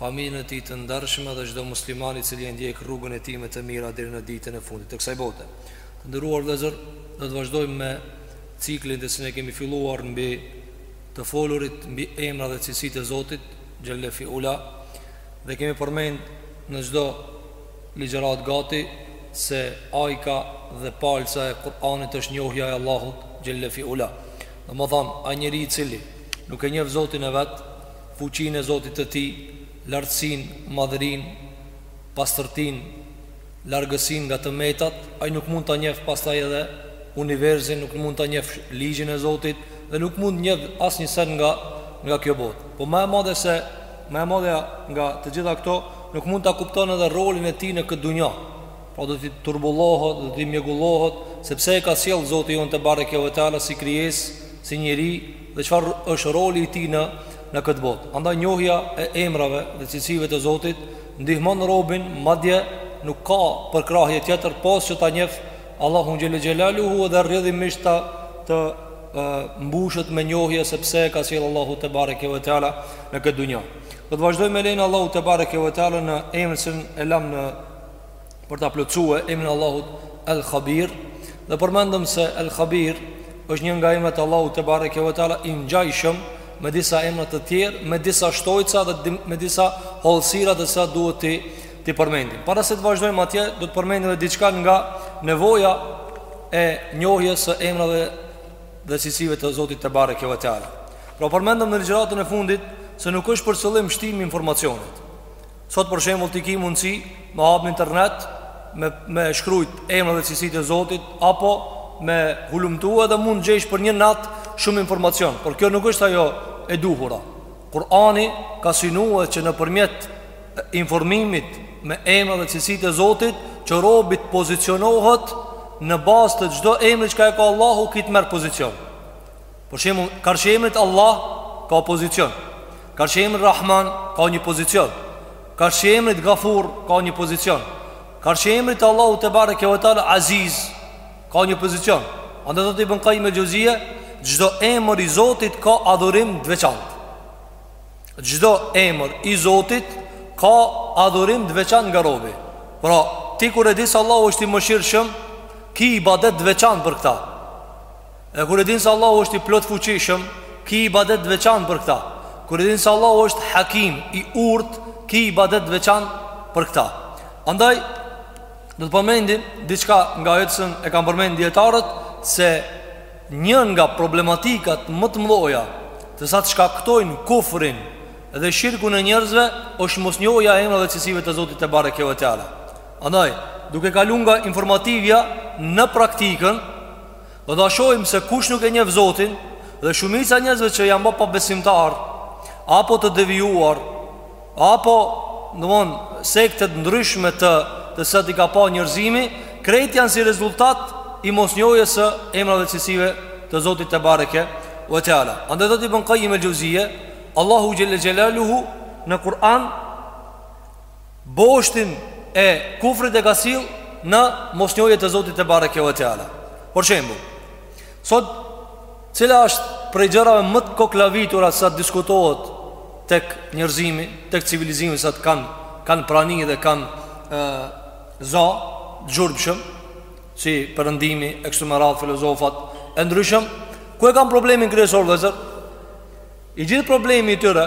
familjen e tij të ndershme dhe çdo musliman i cili e ndjek rrugën e tij me të mira deri në ditën e fundit të kësaj bote. Të nderuar vëllezër, do të vazhdojmë me ciklin të cilin e kemi filluar mbi të folurit mbi emrat dhe cilësitë e Zotit xhelle fi ula dhe kemi përmend në çdo ligjëratë gati se ajka dhe palca e Kur'anit është njohja e Allahut xhelle fi ula. Domethënë, ai njeri i cili nuk e njeh Zotin e vet, Fuqinë e Zotit të Tij, lartësinë, madhërinë, pastërtinë, largësinë nga të metat, ai nuk mund ta njeh pastaj edhe universin, nuk mund ta njeh ligjin e Zotit dhe nuk mund ta njeh asnjë send nga nga kjo botë. Po ma e madhe se ma e madhja nga të gjitha këto, nuk mund ta kupton edhe rolin e tij në këtë dunja. Po do t'i turbullohet, do t'i mjegullohet se pse e ka sjellë Zoti jonë te bareke ve teala si krijesë, si njeri dhe çfarë është roli i tij në në këtë botë. Andaj njohja e emrave dhe cilësive të Zotit ndihmon robin madje nuk ka përkrahje tjetër pos që ta njeh Allahun xhelle xhelaluhu dhe rrjedhimisht të të mbushet me njohje se pse e ka sjellë Allahu te bareke ve teala në këtë dunja. Do të vazhdojmë me lejen e Allahut te bareke ve teala në emrin që e lamë në për ta plotësuar emrin e Allahut El Khabir dhe përmendëm se El Khabir është një nga emrat e Allahut te bareke ve teala i ngjajshëm me disa emra të tjerë, me disa shtojca dhe me disa hollësira të cilat duhet t'i përmendim. Para se të vazhdojmë atje, do të përmendim edhe diçka nga nevoja e njohjes së emrave dhe cilësive të Zotit te bareke ve teala. Pra përmendëm në ligjëratën e fundit se nuk është për qëllim shtimi i informacionit. Sot për shembull ti ke mundësi me hap në internet me me shkrujt emrat dhe cilësitë e Zotit apo me hulumtu edhe mund të gjesh për një natë shumë informacion, por kjo nuk është ajo e duhura. Kurani ka synuar që nëpërmjet informimit me emrat dhe cilësitë e Zotit, që robi të pozicionohet në bazë të çdo emri çka e ka Allahu, ky të merr pozicion. Për shembull, karshi emrit Allah ka pozicion. Karshi emrit Rahman ka një pozicion. Karshi emrit Ghafur ka një pozicion. Karshi emrit Allahu te bareke ve teala Aziz ka një pozicion. Andaj thotë Ibn Kajim el Xhevzije, çdo emër i Zotit ka adhurim të veçantë. Çdo emër i Zotit ka adhurim të veçantë nga robi. Pra, ti kur e di se Allahu është i mëshirshëm, ki ibadet të veçantë për këtë. Dhe kur e din se Allahu është i plotfuqishëm, ki ibadet të veçan për këta. Kur e din se Allahu është hakim, i urtë, ki ibadet të veçan për këta. Andaj, do të përmendim diçka nga jetësën e kanë përmend dijetarët, se një nga problematikat më të mdhaja, të cilat shkaktojnë kufrin dhe shirkun e njerëzve, është mosnjohja e emrave dhe cilësive të Zotit tebareke ve teala. Andaj, duke kalu nga informativja në praktikën, Do ta shohim se kush nuk e njef Zotin dhe shumica e njerëzve që janë ba pabesimtarë apo të devijuar apo domthon sekte të ndryshme të të cilat i ka pa njerëzimi, krejt janë si rezultat i mosnjohjes së emrave dhe cilësive të Zotit tebareke ue teala. Andaj thotë Ibn Qayyim el-Xheuzije, Allahu xhel-le xhelaluhu në Kur'an boshtin e kufrit e ka sjell në mosnjohje të Zotit Tebareke ve Teala. Për shembull, sot cila është prej gjërave më të koklavitura çka diskutohet tek njerëzimi, tek civilizimi të cilat kanë prani dhe kanë za t'zhurmshëm si perëndimi e kështu me radhë filozofat e ndryshëm ku e kanë problemin kryesor vllezër i gjithë problemi i tyre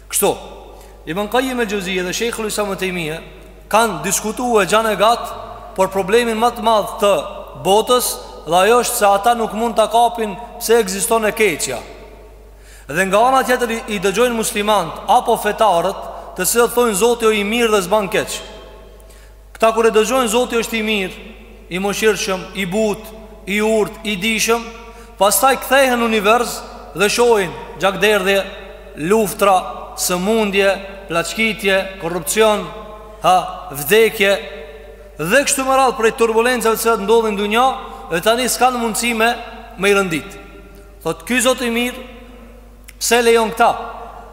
Kështu, Ibn Qayyim al-Xheuzije dhe Sheikhul Islam Ibn Taymija kanë diskutu gjan e gat për problemin ma të madh të botës dhe ajo është se ata nuk mund ta kapin pse ekziston e keqja. Dhe nga ana tjetër i dëgjojnë muslimanët apo fetarët, të cilët thonë Zoti është i mirë dhe s'ban keq. Këta kur e dëgjojnë Zoti është i mirë, i mëshirshëm, i butë, i urtë, i dijshëm, pastaj kthehen në univers dhe shohin gjakderdhje, luftra, sëmundje, plaçkitje, korrupsion, ha, vdekje dhe kështu me radhë prej turbulencave që ndodhin në dunja, dhe tani s'kanë mundësi me i rendit. Thotë ky Zot i mirë Pse lejon këta?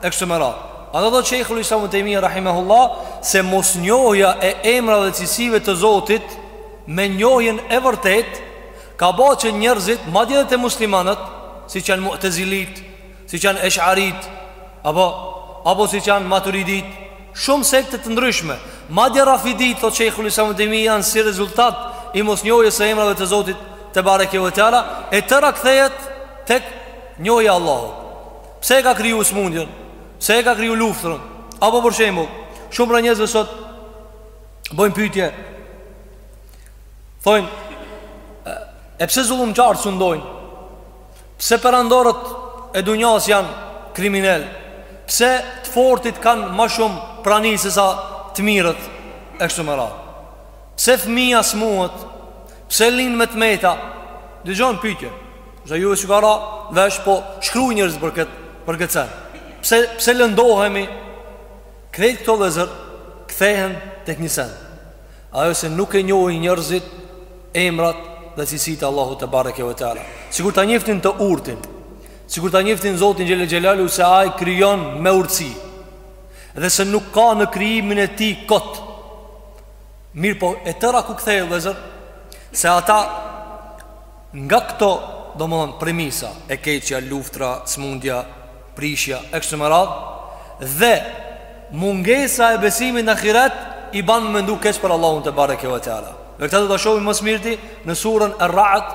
E kështu me radhë. Andaj thotë Sheikhul Islam Ibn Taymiyyah rahimahullah se mosnjohja e emrave dhe cilësive të Zotit me njohjen e vërtetë ka ba që njerëzit, madje edhe te muslimanët, siç janë Mu'tezilitë, siç janë Esh'aritë, apo apo siç janë Maturiditë, shumë sekte të ndryshme, madje Rafiditë, thotë Sheikhul Islam Ibn Taymiyyah janë si rezultat i mosnjohjes së emrave të Zotit tebareke ve teala e tëra kthehet tek Njohja Allahut. Pse e ka kriju smundjen? Pse e ka kriju luftën? Apo për shembull, shumë prej njerëzve sot bëjnë pyetje. Thojnë, e pse zullumqarët sundojnë? Pse perandorët e dunjas janë kriminelë? Pse të fortit kanë më shumë prani se sa të mirët e kështu me radhë? Pse fëmija smuhet? Pse lind me të meta? Dëgjon pyetje. Edhe juve s'u ka ra vesh po shkru njerëzit për këtë për këtë send. Pse, pse lëndohemi, krejt këto vllezër, kthehen tek një send. Ajo se nuk e njohin njerëzit, emrat dhe cilësitë e Allahut tebareke ve teala. Sikur ta njëftin të urtin, sikur ta njëftin Zotin xhel xelaluhu se ai krijon me urtësi. Dhe se nuk ka në krijimin e tij kot. Mirëpo, e tëra ku kthehet vllezër, se ata Nga këto, domethënë, premisa, e keqja, luftra, sëmundja, prishja, e kështu me radhë, dhe mungesa e besimit në ahiret, i banë me mendu keq për Allahun tebareke ve teala. Dhe këta do ta shohim më së mirti në surën er-Ra'd,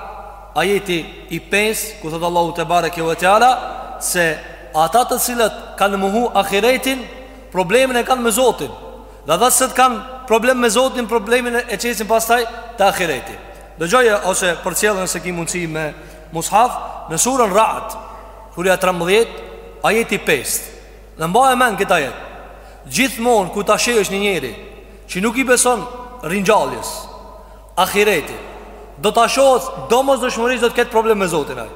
ajeti i pestë, ku thotë Allahu tebareke ve teala, se ata të cilët kanë mohu ahiretin, problemin e kanë me Zotin. Dhe ata që kanë problem me Zotin, problemin e qesin pastaj te ahireti. Dëgjoje ose përcjelle nëse ki mundësi me mushaf Në surën Ra'd, surja 13, ajeti 5 Dhe mbaje mend këtë ajet Gjithmonë kur ta shesh një njeri Që nuk i beson ringjalljes Ahiretit Do ta shohësh domosdoshmërisht do të ketë problem me Zotin ai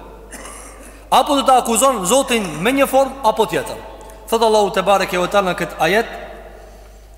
Apo do ta akuzon Zotin me një formë apo tjetër Thotë Allahu tebareke ve teala në këtë ajet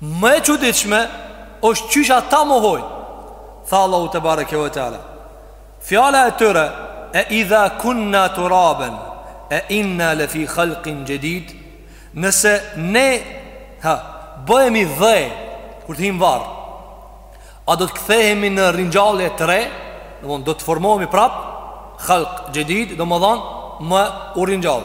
Më e çuditshme është qysh ata mohojnë. Tha Allahu tebareke ve teala. Fjala e tyre e idha kunna turaben e inna le fi khalqin jadid. Nëse ne ha bëhemi dhe kur të him në varr. A do të kthehemi në ringjallje të re? Do të do të formohemi prap khalq jadid, domethanë me u ringjall.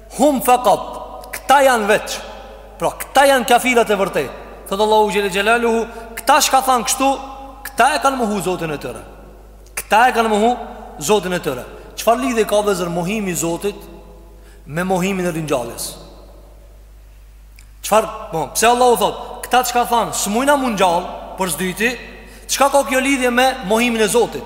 Hum fakat, këta janë veç. Pra këta janë kafirët e vërtetë. Thot Allahu xhel xelaluhu, këta çka thanë kështu, këta e kanë mohu Zotin e tyre. Këta e kanë mohu Zotin e tyre. Çfarë lidhje ka vllezër mohimi i Zotit me mohimin e ringjalljes? Çfarë, po, pse Allahu thot, këta çka thanë, s'mujna m'u ngjall për s'dyti, çka ka kjo lidhje me mohimin e Zotit?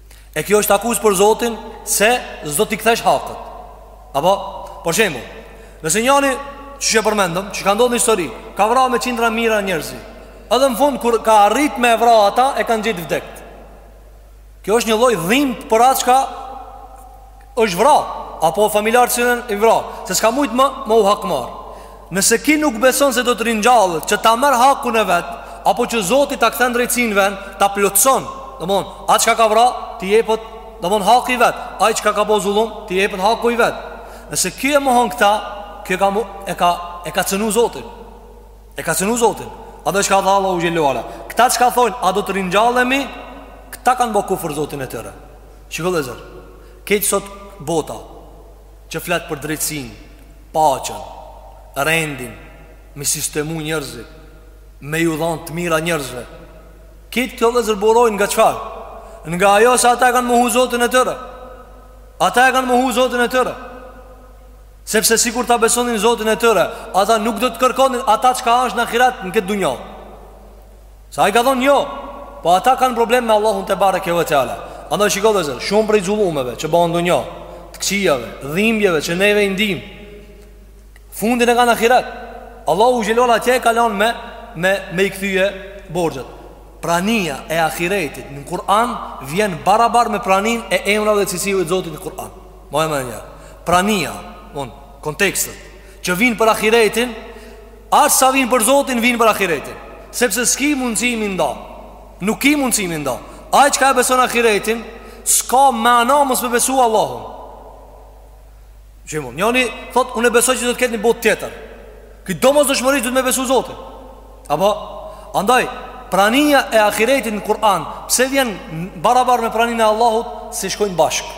E kjo është akuzë për Zotin Se s'do t'i kthejë haket Apo, për shembull Nëse njani siç e përmendëm Që ka ndodhë në histori Ka vra me qindra mija njerëz Edhe në fund, kur ka arrit me e vra ata E kanë gjetë vdekt Kjo është një lloj dhimbje për atë çka është vra, apo familjarë që në i vra, se s'ka mujtë me, me u hakmarrë. Nëse ki nuk beson se do të ringjallet, që ta merr hakun e vet, apo që Zoti ta kthen drejtësinë n'ven, ta plotëson, domethon, ai çka ka vra, t'i jepet, domethon, haku i vet, ai çka ka bo zullum, t'i jepet haku i vet. Nëse ki e mohon këta, ki e ka, e ka, e ka cenu Zotin, e ka cenu Zotin, a do çka tha Allahu xhelle ve ala. Këta çka thonë, a do të ringjallemi, këta kanë bo kufër Zotin e tyre. Shiko vëllezër, kejt sot bota që flet për drejtësinë, paqen, rendin, me sistemu njerëzit, me ju dhanë të mira njerëzve. Kejt këto vëllezër burojnë nga çfarë? Nga ajo se ata e kanë mohu Zotin e tyre. Ata e kanë mohu Zotin e tyre. Sepse sikur ta besonin Zotin e tyre, ata nuk do të kërkonin ata çka është në ahiret në këtë dunja. Se ai ka thonë jo, po ata kanë problem me Allahun tebareke ve teala. Andaj shiko vëllezër, shumë prej zullumeve që bëhen n'dunja, të këqijave, dhimbjeve që neve i ndim, fundin e kanë n'ahiret. Allahu xhelle ve ala atje e ka lon me, me, me i kthy borxhet. Prania e ahiretit në Kur'an vjen barabar me praninë e emrave dhe cilësive të Zotit në Kur'an. Ma e më një. Prania, domethon, kontekstet, që vijnë për ahiretin, Aq sa vijnë për Zotin vijnë për ahiretin, sepse s'ki mundësi me i nda. Nuk ki mundësi me i nda. Ai çka e beson ahiretin, s'ka mana mos me besu Allahun. Shembull, njëri thot unë e besoj që do të ketë një botë tjetër. Ky domosdoshmëri duhet me besu Zotin. Apo andaj prania e ahiretit në Kur'an, pse vjen barabar me praninë e Allahut, se shkojnë bashkë.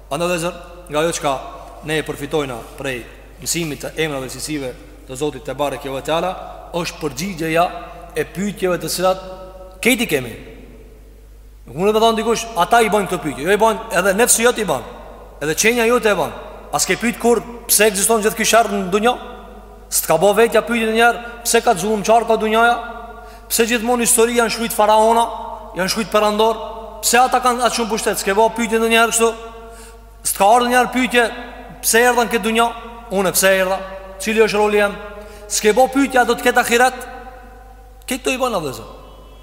Andaj vëllezër, nga ajo çka ne e përfitojna prej mësimit të emrave dhe cilësive të Zotit tebareke ve teala është përgjigjeja e pyetjeve të cilat kejt i kemi. Nuk munet me thonë dikush, ata i bëjnë këto pyetje. Jo, i bën, edhe nefsi jot i bën. Edhe qenia jote e bën. A s'ke pyet kurrë pse ekziston gjithë ky sherr në dunja? S't'ka bo vetja pytje ndonjëherë Pse kaq zullumqarë ka dunjaja Pse gjithmonë n'histori janë shkrujt faraona Janë shkrujt perandorë Pse ata kanë aq shumë pushtet S'ke bo pytje ndonjëherë kështu S't'ka ardhë ndonjëherë pytje Pse erdha n'këtë dunja Une pse erdha Cili është roli jem S'ke bo pytje a do të ketë ahiret Kejt këto i bajna vëllezër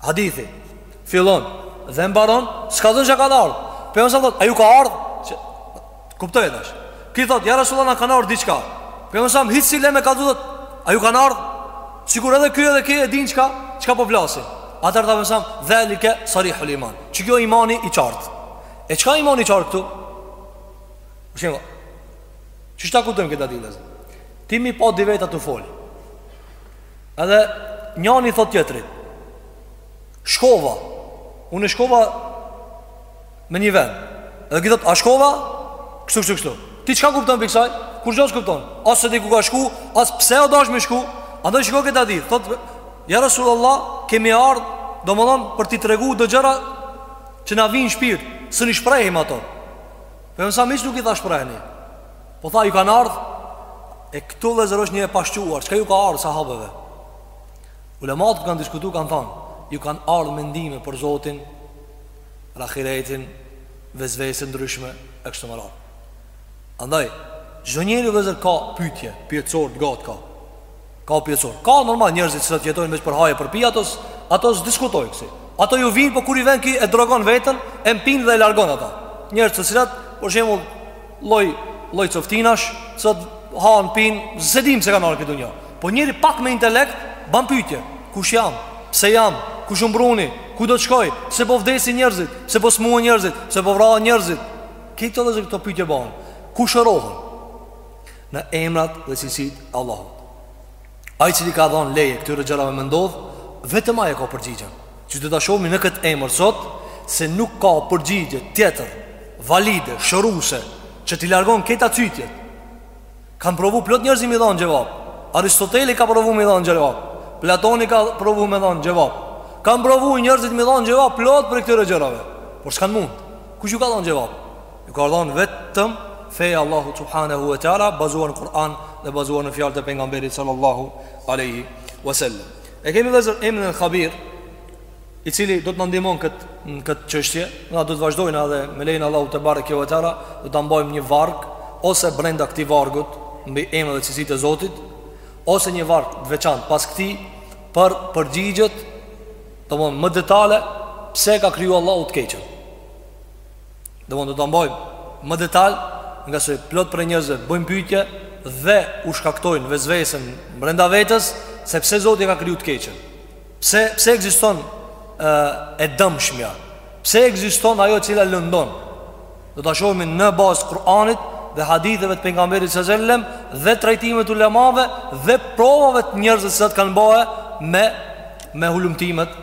Hadithi fillon dhe mbaron, s'ka thënë çka ka ardhur. Pejgamberi thot, a ju ka ardhur? Shiko, kuptoj tash. Ki thot, ja Resulullah na kanë ardhur diçka. Pejgamberi më hiç si leme ka thot, a ju kanë ardhur? Sikur edhe ky edhe ky e din çka, çka po flasin. Atëherë tha Pejgamberi, dhalike sarihul iman. Çi kjo imani i qartë. E çka imani i qartë këtu? Për shembull, qysh ta kuptojmë këtë hadith? Ti me i pa dy veta tu fol. Edhe njani thot tjetrit Shkova Unë shkova Me një vend Edhe ky thot a shkova Kështu kështu kështu Ti çka kupton prej kësaj Kurgjo s'kupton As s'e di ku ka shku As pse o dash me shku Andaj shiko këtë hadith Thot Ja Rasul Allah Kemi ardh Domethon për t'i tregu do gjëra Që na vijnë shpirt Së një shprehim ato Për mësa mish nuk i tha shprehni Po tha ju kanë ardhë E këtu vllezër është një e pashquar Çka ju ka ardhë sahabeve Ulemat kanë diskutu kanë thanë Ju kanë ardhë mendime për Zotin ahiretin Vesvese të ndryshme E kështu me radhë Andaj Çdo njeri vllezër ka pytje Pyetësor të gatë ka Ka pyetësor, ka normal njerëzit që sot jetojnë veç për haje për pije ato s, ato s'diskutojnë kësi. Ato ju vinë, po kur i vjen ky e drogon veten, e mpin dhe e largon ata. Njerëz të cilat, për shembull, lloj lloj coftinash, sot han pin, s'e dim se kanë ardh kët dunja Po njeri pak me intelekt ban pyetje, kush jam? Pse jam? Kush më pruni? Ku do të shkoj? Se po vdesin njerëzit, se po smuan njerëzit, se po vrahen njerëzit. Këto dhe këto pyetje bën. Ku shërohen? në emrat dhe cilësit e Allahut. Ai i cili ka dhënë leje këtyre gjërave me ndodh, vetëm ai e ka përgjigjen. Që do ta shohim në këtë emër sot se nuk ka përgjigje tjetër valide, shëruese që t'i largon këta cytje. Kan provu plot njerëz mi dhon xhevap. Aristoteli ka provu mi dhon xhevap. Platoni ka provu mi dhon xhevap. Kan provu njerëzit mi dhon xhevap plot prej këtyre gjërave. Por s'kan mund. Kush ju ka dhon xhevap? Ju ka dhon vetëm feja Allahu subhanahu wa taala bazuar në Kur'an dhe bazuar në fjalët e pejgamberit sallallahu alaihi wasallam. E kemi vllezër emrin el-Habir, i cili do të na ndihmon kët në këtë çështje, na do të vazhdojmë edhe me lejen Allahut tebareke ve teala, do ta mbajmë një varg ose brenda këtij vargut mbi emrin dhe cilësitë e Zotit, ose një varg të veçantë pas këtij për përgjigjet, domthonë më detale pse ka kriju Allahu të keqën. Domethon do ta mbajmë më detal Ngase plot prej njerëzve bëjnë pytje Dhe u shkaktojnë vesvesen brenda vetes Se pse Zoti e ka kriju të keqen Pse, pse ekziston e, e dëmshmja Pse ekziston ajo cila lëndon Do ta shohmi në bazë Kur'anit dhe haditheve të pejgamberit sallallahu alaihi wasallam Dhe trajtimeve të ulemave Dhe provave të njerëzve që kanë bërë Me, me hulumtimet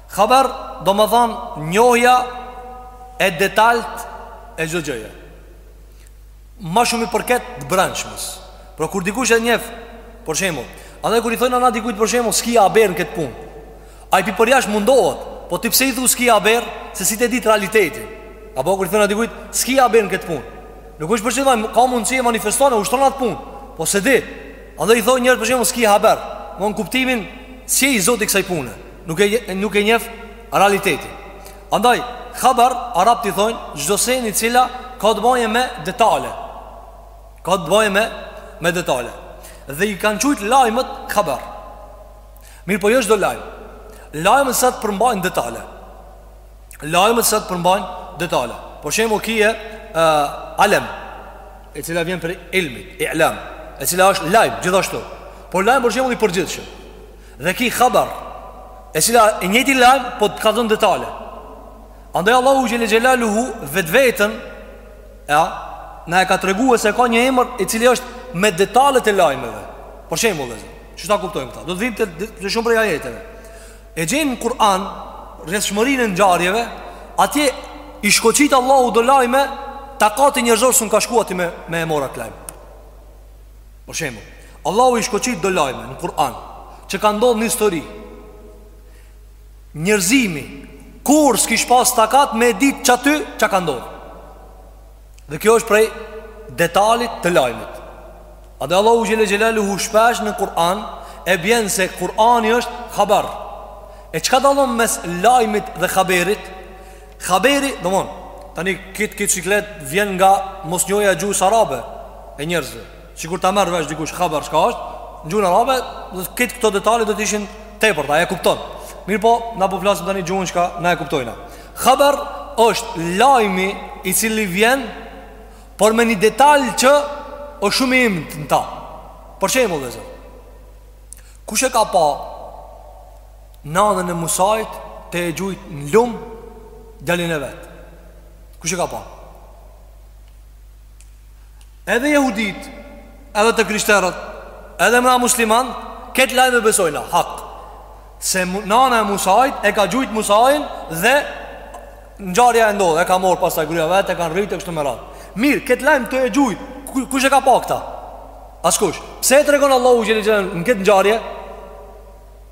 Khabar, domethanë njohja e detaltë e çdo gjëje. Më shumë i përket të brendshmës. Por kur dikush e njeh, për shembull, andaj kur i thonë dikujt për shembull, s'ki haber n'këtë punë. Ai pi përjashta mundohet, po ti pse i thu s'ki haber, se s'je tu e ditë realitetin. Apo kur i thonë dikujt, s'ki haber n'këtë punë. Nuk është për çfarë, ka mundësi e manifeston e ushtron atë punë, po s'e di. Andaj i thonë njerëz për shembull s'ki haber. Në kuptimin s'je i zoti kësaj pune. Nuk e nuk e njeh realitetin. Andaj khabar arabt i thonë çdo seni i cili ka të bëjë me detale. Ka të bëjë me me detale. Dhe i kanë qujt lajmet khabar. Mirëpo jo çdo lajm. Lajmet se të përmbajnë detale. Lajmet se të përmbajnë detale. Për shembull ki e uh, alem e cila vjen prej ilmit, ilam, e cila është lajm gjithashtu. Por lajm për shembull i përgjithshëm. Dhe ki khabar E cila i njëjti lajm Po të ka dhënë detale Andaj Allahu Xhele Xhelaluhu Vetveten Ja Na e ka tregue se ka një emër E cili është me detalet e lajmeve Për shembull le të themi Qysh ta kuptojmë këta Do të vijmë te, të, të shumë prej ajeteve E gjenë në Kur'an Rrjedhshmërinë e ngjarjeve, atje i shkoqit Allahu do lajme, takati njerëzor s'un ka shku aty me me marrë at lajm. Për shembull, Allahu i shkoqit do lajme në Kur'an që ka ndodhur në histori. Njerëzimi kurrë s'kish pas takat me e ditë qaty çka ka ndodhur. Dhe kjo është prej detalit të lajmit. Andaj Allahu xhele xhelaluhu shpesh në Kur'an e bjen se Kur'ani është khabar. E çka dallon mes lajmit dhe khaberit? Haberi, domon, tani ky ky siklet vjen nga mosnjohja e gjuhës arabe e njerëzve. Sikur ta merr vesh dikush haber çka është, në gjuhën arabe, dhe kët këto detale do të ishin tepër, t'i kupton. Mirëpo, na po flasim tani gjuhën çka na e kuptojna. Haber është lajmi i cili vjen, por me një detal që është shumë i imtë në ta. Për shembull le të themi, kush e ka pa Nanën e Musait tu e gjujt në lum Djalin e vet Kush e ka pa Edhe jehudit Edhe të krishterët Edhe na musliman Këtë lajm e besojna Hak Se nana e Musait E ka gjujt Musain Dhe Ngjarja e ndodhë E ka marrë pastaj gruja vetë E ka rritë e kështu me radhë Mirë, këtë lajm tu e gjujt Kush e ka pa këta Askush Pse e tregon Allahu xhele xhele Në këtë ngjarje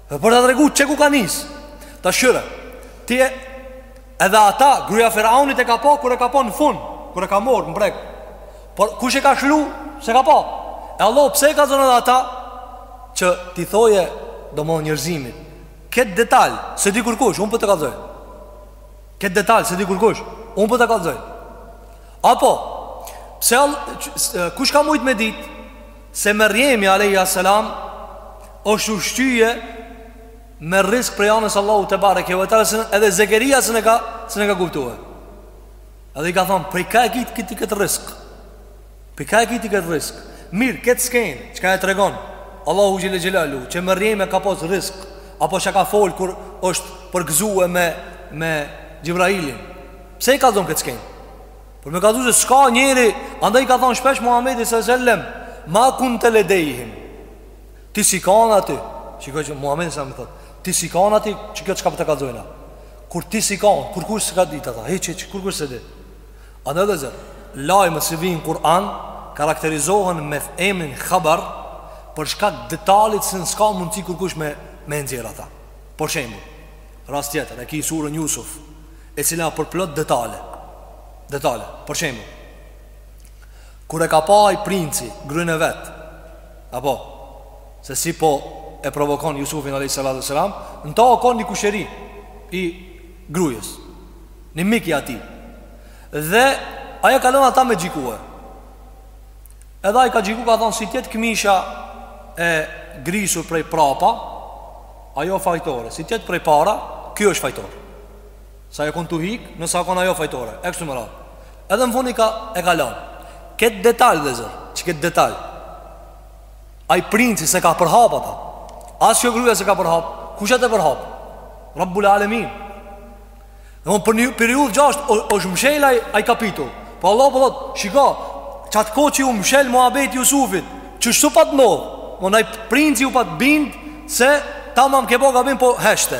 Dhe për të tregu që ku ka nis Të shyre Ti e Edhe ata gruja Firaunit e ka pa Kur e ka pa në fun Kur e ka marr në breg Por kush e ka shlu S'e ka pa E Allah pse e kallzon edhe ata Që t'i thojë domethënë njerëzimit Këtë detal S'e di kërkush Unë po ta kallzoj Këtë detal S'e di kërkush Unë po ta kallzoj Apo Pse al Kush ka mujt me dit Se Merjemi alejhi assalam është ushqye me rrisk prej anës Allahu tebareke ve teala edhe Zekeria s'un e ka s'un e ka kuptue. Edhe i ka thon prej ka e ki ti kët rrisk. Prej ka e ki ti kët rrisk. Mir kët sken, çka e tregon Allahu xhele xhelalu që Merjemi ka pas rrisk apo çka ka fol kur është përgëzue me me Xhibrailin. Pse e kallzon kët sken? Por me kallzu se s'ka njeri Andaj i ka thonë shpesh Muhammedit së sellem Ma kunte ledejhim Ti s'je kanë aty Që ka që Muhammedi së më thotë Ti s'je kanë aty që këtë çka po ta kallzojna Kur ti s'je kanë Kurkush s'e ka ditë ata Hiq, hiq, kurkush s'e di A në dhe zër Lajme si vijnë n'Kur'an Karakterizohen me emrin khabar Për shkak detalit se në s'ka mundësi kurkush me, me nxjerr ata Për shembull Rast tjetër E ki suren Jusuf e cila përplot detale, detale, për shembull, kur e ka pa ai princi gruen e vet, apo se si po e provokon Jusufin alejhis salatu ves selam, n'ta o kon një kusheri i grujës, një mik i atij. Dhe ai e ka lënë ata me gjykue. Edhe ai ka gjyku ka thon si t'jetë këmisha e grisur prej prapa, ajo fajtore, si t'jetë prej para, ky është fajtor. Se o konë tu hik, nëse o konë ajo fajtore E kështu me radhë Edhe në fund i ka e ka lanë Këtë detal dhe zërë Që këtë detal Ai princi s'e ka përhap ata As që gruja s'e ka përhap Kush e përhap Rabbul Alemin Domethënë për një periudhë gjatë o, është mshel ai kapitull Po Allah po thot Shiko Qatë kohë që ju mshel Muhabeti Jusufit Që shtu pat në Më nëjë princi ju pat bind Se Tamam ke bo gabim po heshte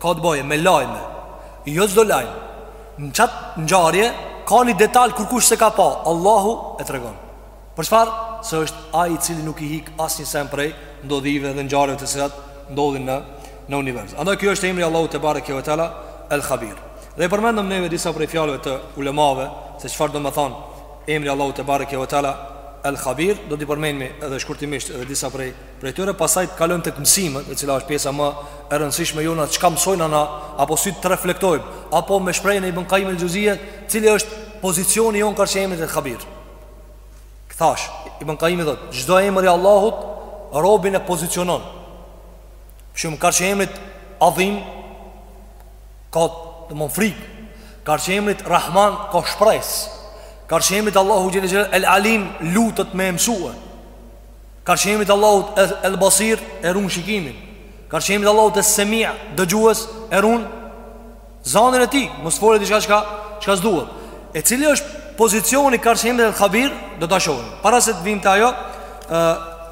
Ka të bëjë me lajme Jo çdo lajm Në qatë ngjarje Ka një detal kërkush s'e ka pa Allahu e tregon Për çfarë Se është ai i cili nuk i hik Asnjë sen prej Ndodhive dhe ngjarjeve të cilat Ndodhin në, në univers Andaj kjo është emri Allahut tebareke ve teala El Khabir Dhe i përmendëm neve disa prej fjalëve të ulemave Se çfarë domethënë Emri Allahut tebareke ve teala El Khabir Do t'i përmendëmi edhe shkurtimisht Edhe disa prej Prej tyre pastaj të kalojmë tek mësimet, e cila është pjesa më e rëndësishme jona çka mësojmë na apo si të reflektojmë, apo me shprehjen e Ibn Qayyim el-Xheuzije, cili është pozicioni jon karshi emrit el Khabir. Kthash, Ibn Qayyimi thotë, çdo emër i Allahut robin e pozicionon. Shumë karshi emrit Adhim ka domethon frikë. Karshi emrit Rahman ka shpresë. Karshi emrit Allahut xhele el-Alim lutet me e mësue. Karshi emrit Allahut El Basir e run shikimin Karshi emrit Allahut Es Semia dëgjues e run zanin e tij Mos folë diçka çka s'duhet E cili është pozicioni karshi emrit El Khabir Do ta shohim Para se të vim te ajo,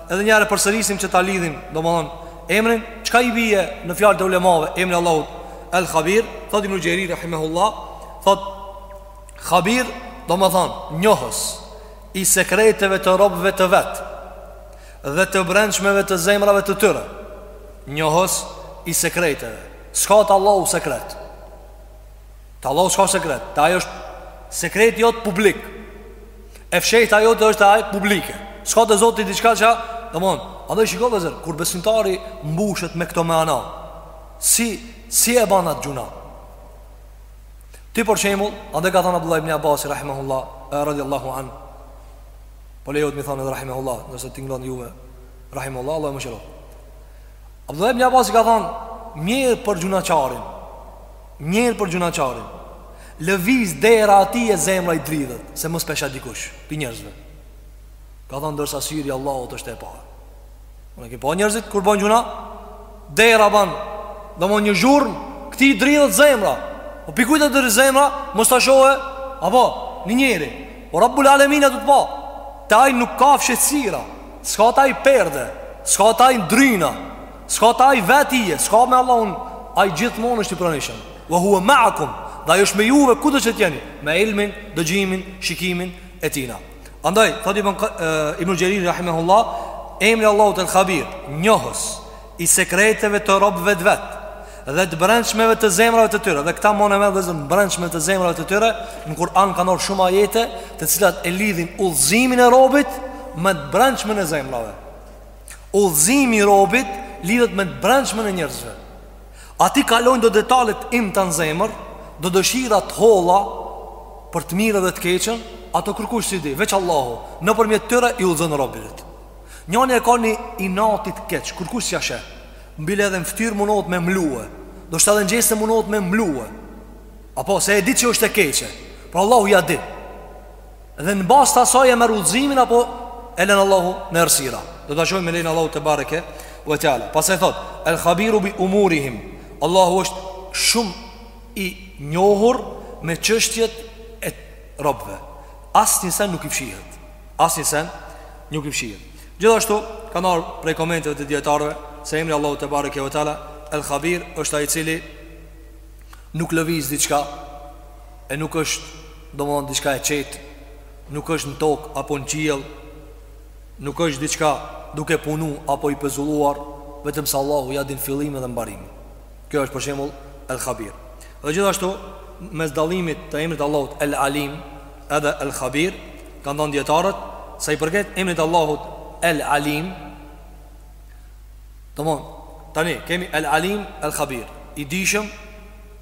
Edhe një herë përsërisim që ta lidhim Domethon emrin çka i bije në fjalët e ulemave Emri Allahut El Khabir Thot Ibn Xheriri Rahimehullah Thot Khabir Domethon njohës i sekreteve të robëve të Vet dhe të brendshmeve të zemrave të tyre, Njohës i sekreteve. S'ka te Allahu sekret. Te Allahu s'ka sekret. Te Ai është sekreti jot publik. E fshehta jotë është te Ai publike. S'ka te Zoti diçka që, domthon, andaj shiko vllezër, kur besimtari mbushet me këto mana, si si e ban atë gjunah? Ti për shembull, andaj ka thënë Abdullah ibn Abbas rahimahullah eh, radijallahu anh. Po lejohet me thonë edhe rahimahullah, nëse tingllon juve rahimahullah, Allahu e mëshiroftë. Abdullah ibn Abbas ka thënë, mjerë për gjunahqarin. Mjerë për gjunahqarin. Lëviz dera atij e zemra i dridhet Se mos p'e sheh dikush Pi njerëzve Ka thonë ndërsa syri i Allahut është e parë Unë i kam pa njerëzit kur ban gjunah Dera ban Domethon një zhurmë Këtij i dridhet zemra Po pi kujt i dridhet zemra Mos ta shohë Apo Një njeri O rabbul alemin a tu të pa Te Ai nuk ka fshehtësira S'ka te Ai perde S'ka te Ai dryna S'ka te Ai vetije S'ka me Allahun Ai gjithmonë është i pranishëm Ve huve meakum Dhe Ai është me juve Kudo që t'jeni Me ilmin Dëgjimin Shikimin E tina Andaj, thot Ibn, uh, Ibn Xherir, rahimehullah, emri Allahut el Khabir, njohës, i sekreteve të robëve të vet, dhe të brendshmeve të zemrave të tyre, dhe këta mone me dhe zënë brendshmeve të zemrave të tyre, në Kur'an kanë ardhë shumë ajete, të cilat e lidhin udhëzimin e robit, me të brendshmen e zemrave. Udhëzimi i robit lidhet me të brendshmen e njerëzve. Aty kalojnë do detale t'imta në zemër Do dëshira të holla Për të mirën dhe të keqen Ato kërkush s'i di, veç Allahu Nëpërmjet tyre i udhëzon robërit Njani e ka një inat të keq Kërkush s'ia sheh Bile edhe në ftyrë munohet me mlue Ndoshta edhe në gjeste munohet me mlue Apo se e di që është e keqe Por Allahu ia di Dhe në bazë të asaj e merr udhëzimin apo e lën Allahu në errësira. Do ta shohim me lejen e Allahut tebareke ve teala. Pastaj thot: "El khabiru bi umurihim." Allahu është shumë i njohur me çështjet e robëve. Asnjë sen nuk i fshihet. Asnjë sen nuk i fshihet. Gjithashtu kanë ardh prej komenteve të dijetarëve se emri i Allahut tebareke ve teala El khabir është ai i cili nuk lëviz diçka E nuk është, domethënë, diçka e qetë, nuk është në tokë apo në qiell, nuk është diçka duke punu apo i pezulluar, vetëm se Allahu ia din fillimin dhe mbarimin. Kjo është, për shembull, El-Khabir. Dhe gjithashtu, mes dallimit të emrit Allahut El-Alim edhe El-Khabir, kanë thënë dijetarët sa i përket emrit Allahut El-Alim. Domthon, tani kemi El-Alim El-Khabir, i dijshëm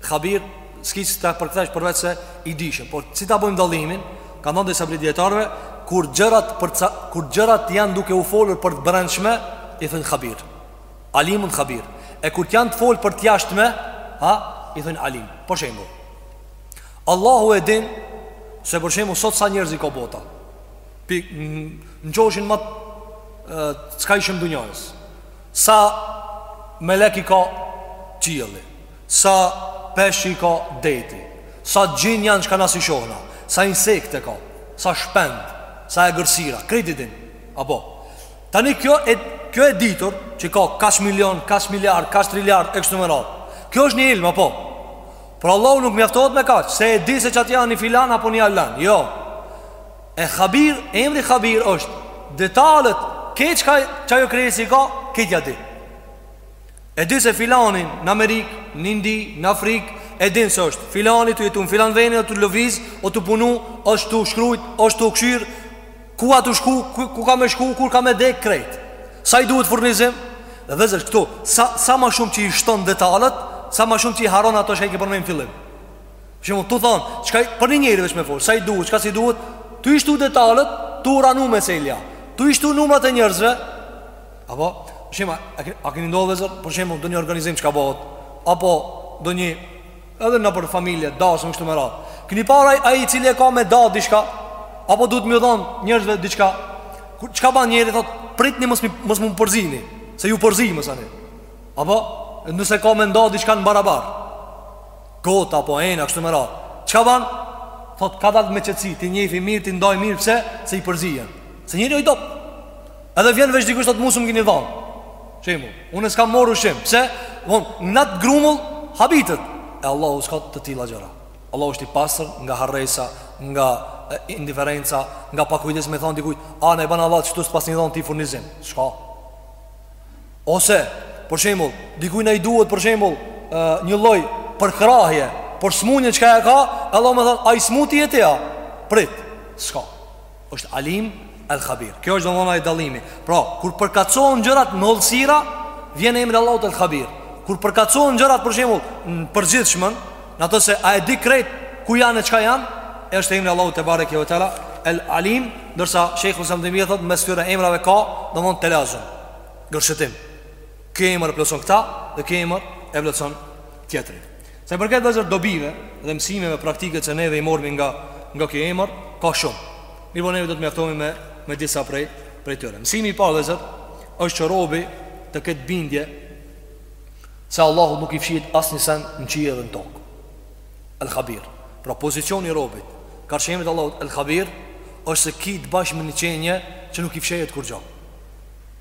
Khabir, s'ki qysh ta përkthesh përveç se i dijshëm. Por, si ta bëjmë dallimin, kanë thonë disa prej dijetarëve, kur gjërat, përca, kur gjërat janë duke u folur për të brendshme, i thonë khabir. Alimun khabir. E kur të janë tu fol për të jashtme, ha, i thonë alim. Për shembull, Allahu e din, se për shembull, sot sa njerëz i ka bota. Pikë, në qoshin më të skajshëm të dynjasë. Sa melek i ka qielli. Sa peshq i ka deti Sa xhin janë çka na s'i shohna Sa insekte ka Sa shpend Sa egërsira Krejt i din Apo Tani kjo e Kjo e ditur Që ka kaq milion Kaq miliard Kaq triliard Iks numrat Kjo është një ilm Apo Por Allahu nuk mjaftohet me kaq Se e di se qaty janë një filan Apo një alan Jo El khabir Emri khabir është Detalet Çka qajo krijesë i ka Këtë ja di E din se filani në Amerikë, në Indi, në Afrikë, e din se është filani tu jetu në filan veni o tu lëviz, o tu punu, është tu shkrujt, është tu kshyr, ku a tu shku, ku, ku ka me shku, kur ka me dek krejt. Sa i duhet furnizim? Vllezër, këtu, sa, sa ma shumë që i shton detalet, sa ma shumë që i harron ato çka i ke përmen n'fillim. Për shembull, tu thonë, çka, për një njeri veç me fol, sa i duhet, çka s'i duhet, tu i shtu detalet, tu ranu meselja, tu i shtu numrat e njerëzve, Apo, shembull, a, a keni ndonjëherë vllezër, për shembull, ndonjë organizim çka bëhet, apo, ndonjë, edhe nëpër familje, dasmë kshtu me radhë. Keni parë ai i cili e ka me da diçka, apo duhet me dhonë njerëzve diçka, çka ban njeri, thot, pritni mos më, m'i përzini, se ju përzi, mësë anë. Apo, nëse ka me nda diçka në barabar. Gota, apo, ena, kështu me radhë. Çka ban? Thot, kadalë me qetësi, t'i njefi mirë, t'i ndaj mirë, pse, se i përzihen. Se njeri o i dobët. Edhe vjen veç dikush thot mu s'um kini dhon. Shembull, unë s'kam marrë ushim. Pse? Domthon, n'at grumull habitet. Te Allahu s'ka të tilla gjëra. Allahu është i pastër nga harresa, nga indiferenca, nga pakujdesia me thon dikujt, a ne, bon Allahu qëtu s'pasna dhon ty furnizim. S'ka. Ose, për shembull, dikujt i duhet për shembull një lloj përkrahje, por s'mun e çka ka, Allahu me thon, ai s'mujti e ti ja. Prit. S'ka. Është Alim El Khabir. Kjo është domethonë ai dallimi. Pra, kur përkasohen gjërat në hollësira, vjen emri i Allahut El Khabir. Kur përkasohen gjërat për shembull në përgjithshmën, në ato se a e di krejt ku janë e çka janë, është emri i Allahut Tebareke ve Teala El Alim, ndërsa Sheikhul Islam Tejmi thotë mes këtyre emrave ka domethonë telazum. Gërshetim. Ky emër e plotëson këta dhe ky emër e plotëson tjetrin. Sa i përket vëllezër dobive dhe mësimeve praktike që neve i morrmi nga nga ky emër, ka shumë. Mirpo neve do të mjaftohemi me me disa prej prej tyre. Mësimi i parë vëllezër është që robi ta ketë bindje se Allahut nuk i fshihit asnjë sen në qiell dhe në tokë. El Khabir. Pra pozicioni i robit, karshi emrit të Allahut El Khabir, është se ki të bash me një qenie që nuk i fshehet kurrgjo.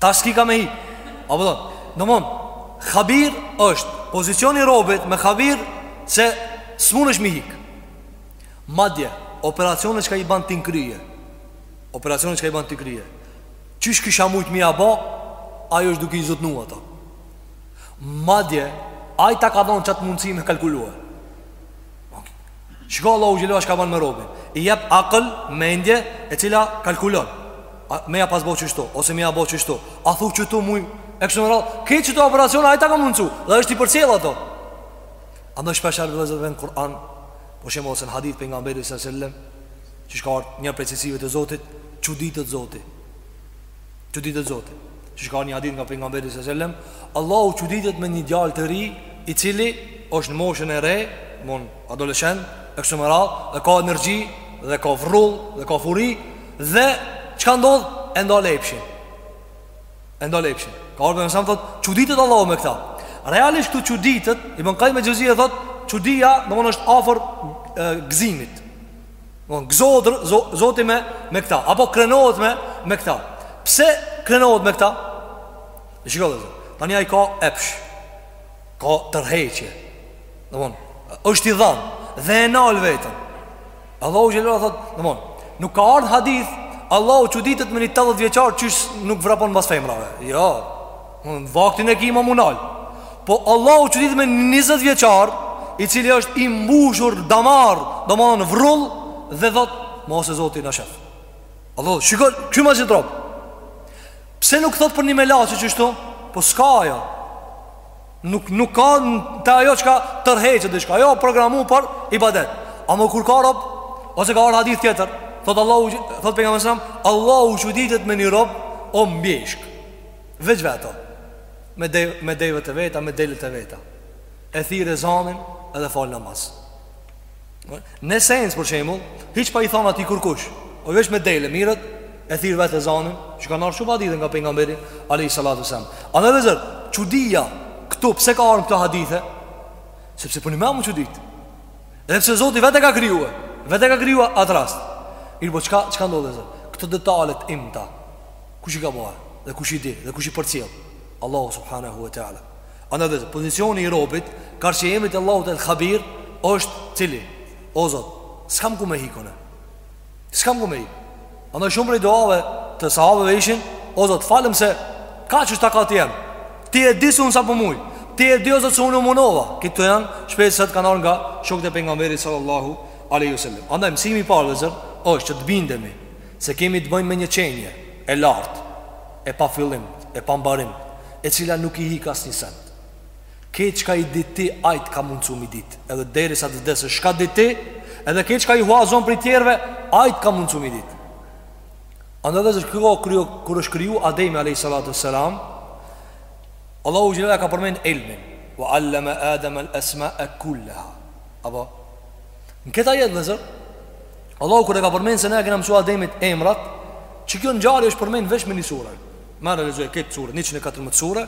Tash s'ki ka me hik a po, domethonë Khabir është Pozicioni i robit me khabir Se s'munësh me i hik Madje Operacionet çka i ban ti n'krye Operacionet çka i ban ti n'krye Qysh kisha mujt me ia bo Ai është duke i zotnu ato Madje Ai ta ka dhonë qatë mundësi me kalkulue Shiko Allahu Xhelle ue ala çka ban me robin I jep akël, mendje, e cila kalkulon A me ja pas bo qështu, ose me ja bo qështu A thu qëtu muj, e kështu me radhë Këto qëto operacione, ai t'i ka mundësu Dhe është i përcjell ato Andaj shpeshherë vllezër edhe në Kur'an Për shembull ose në hadith pejgamberi alejhi selam Që ka ardh një prej cilësive të Zotit Çuditet Zoti Çuditet Zoti. Siç ka ardh një hadith nga pejgamberi sallallahu alajhi wasallam, Allahu çuditet me një djalë të ri, i cili është në moshën e re, domthon adoleshent, e kështu me radhë, dhe ka energji, dhe ka vrull, dhe ka furi, dhe çka ndodh? E ndal epshin. E ndal epshin. Pejgamberi sam thot, çuditet Allahu me këtë. Realisht këtu çuditet, Ibn Qayyim el Xheuzi thotë, çudia, domthonë është afër gëzimit. Domthon gzohet zoti me me këta apo krenohet me me këta. Pse krenohet me këta? Shikoj. Tani ai ka epsh. Ka tërheqje. Domthon, është i dhan dhe e nal vetën. Allahu xhele ue ala thot, domthon, nuk ka ardh hadith, Allahu çuditet me një 80 vjeçar qysh nuk vrapon mbas femrave. Jo. Vaktin e ki ma mu nal Po Allahu çuditet me 20 vjeçar I cili është i mbushur damar Domethënë vrull Dhe thot Mos se Zoti na shef Allahu thot Shikon Kqyrma qit rob Pse nuk thot për një melaqe qështu Po s'ka ajo Nuk, nuk ka në të ajo çka tërheqet diçka Ajo programu për ibadet Ama kur ka rob Ose ka ardh hadith tjetër Thot Allahu Thot pejgamberi alejhi selam Allahu çuditet me një rob O n'bjeshkë Veç vetë Me, de, me devet e veta, me delet e veta E thirr ezanin edhe fal namaz Në sens për shemull Hiç pa i thonë atij kërkush O veç me dele, merret E thirr vetë ezanin Që kanë ardh shumë hadithe nga pejgamberi alejhi salatu selam Andaj vllezër, çudia Këtu, pse kanë ardh këto hadithe Sepse për punë me u çudit Edhe pse Zoti vetë e ka kriju Vetë e ka kriju atë rast Mirëpo, çka, çka ndodh vllezër Këto detalet e imta Kush i ka ba dhe kush i di dhe kush i përcjell? Allahu subhanahu wa taala. Andaj vllezër pozicioni i robit, karshi emrit të Allahut El Khabir është cili? O Zot, s'kam ku me ikun. S'kam ku me ik. Andaj shumë prej duave të sahabeve ishin, o Zot, falëm se kaq o takati jem. Ti e di se unë sa po muj. Ti e di o Zot se unë u munova. Këto janë shpesh sa të kanë ardhur nga shokët e pejgamberit sallallahu alaihi wasallam. Andaj mësimi i parë vllezër është që të bindemi Se kemi të bëjmë me një qenie, e lartë, e pa fillim, e pa mbarim, e cila nuk i hik asnjë send. Këtë çka i di ti, ai të ka mundësu mi dit, edhe derisa të vdesësh, çka di ti, edhe këtë çka i huazon prej tjerve, ai të ka mundësu mi dit. Andaj vllezër kur u kriju, kur është kriju Ademi a.s. Allahu xhel-le ka përmen ilmin, wa allama Adem al-esma e kulleha. Apo, në këtë ajet vllezër, Allahu kur e ka përmend se ne e kemi mësuar Ademit emrat, që kjo ngjarje është përmend vetëm në një sure. Merre lexoje këtë sure 114 sure,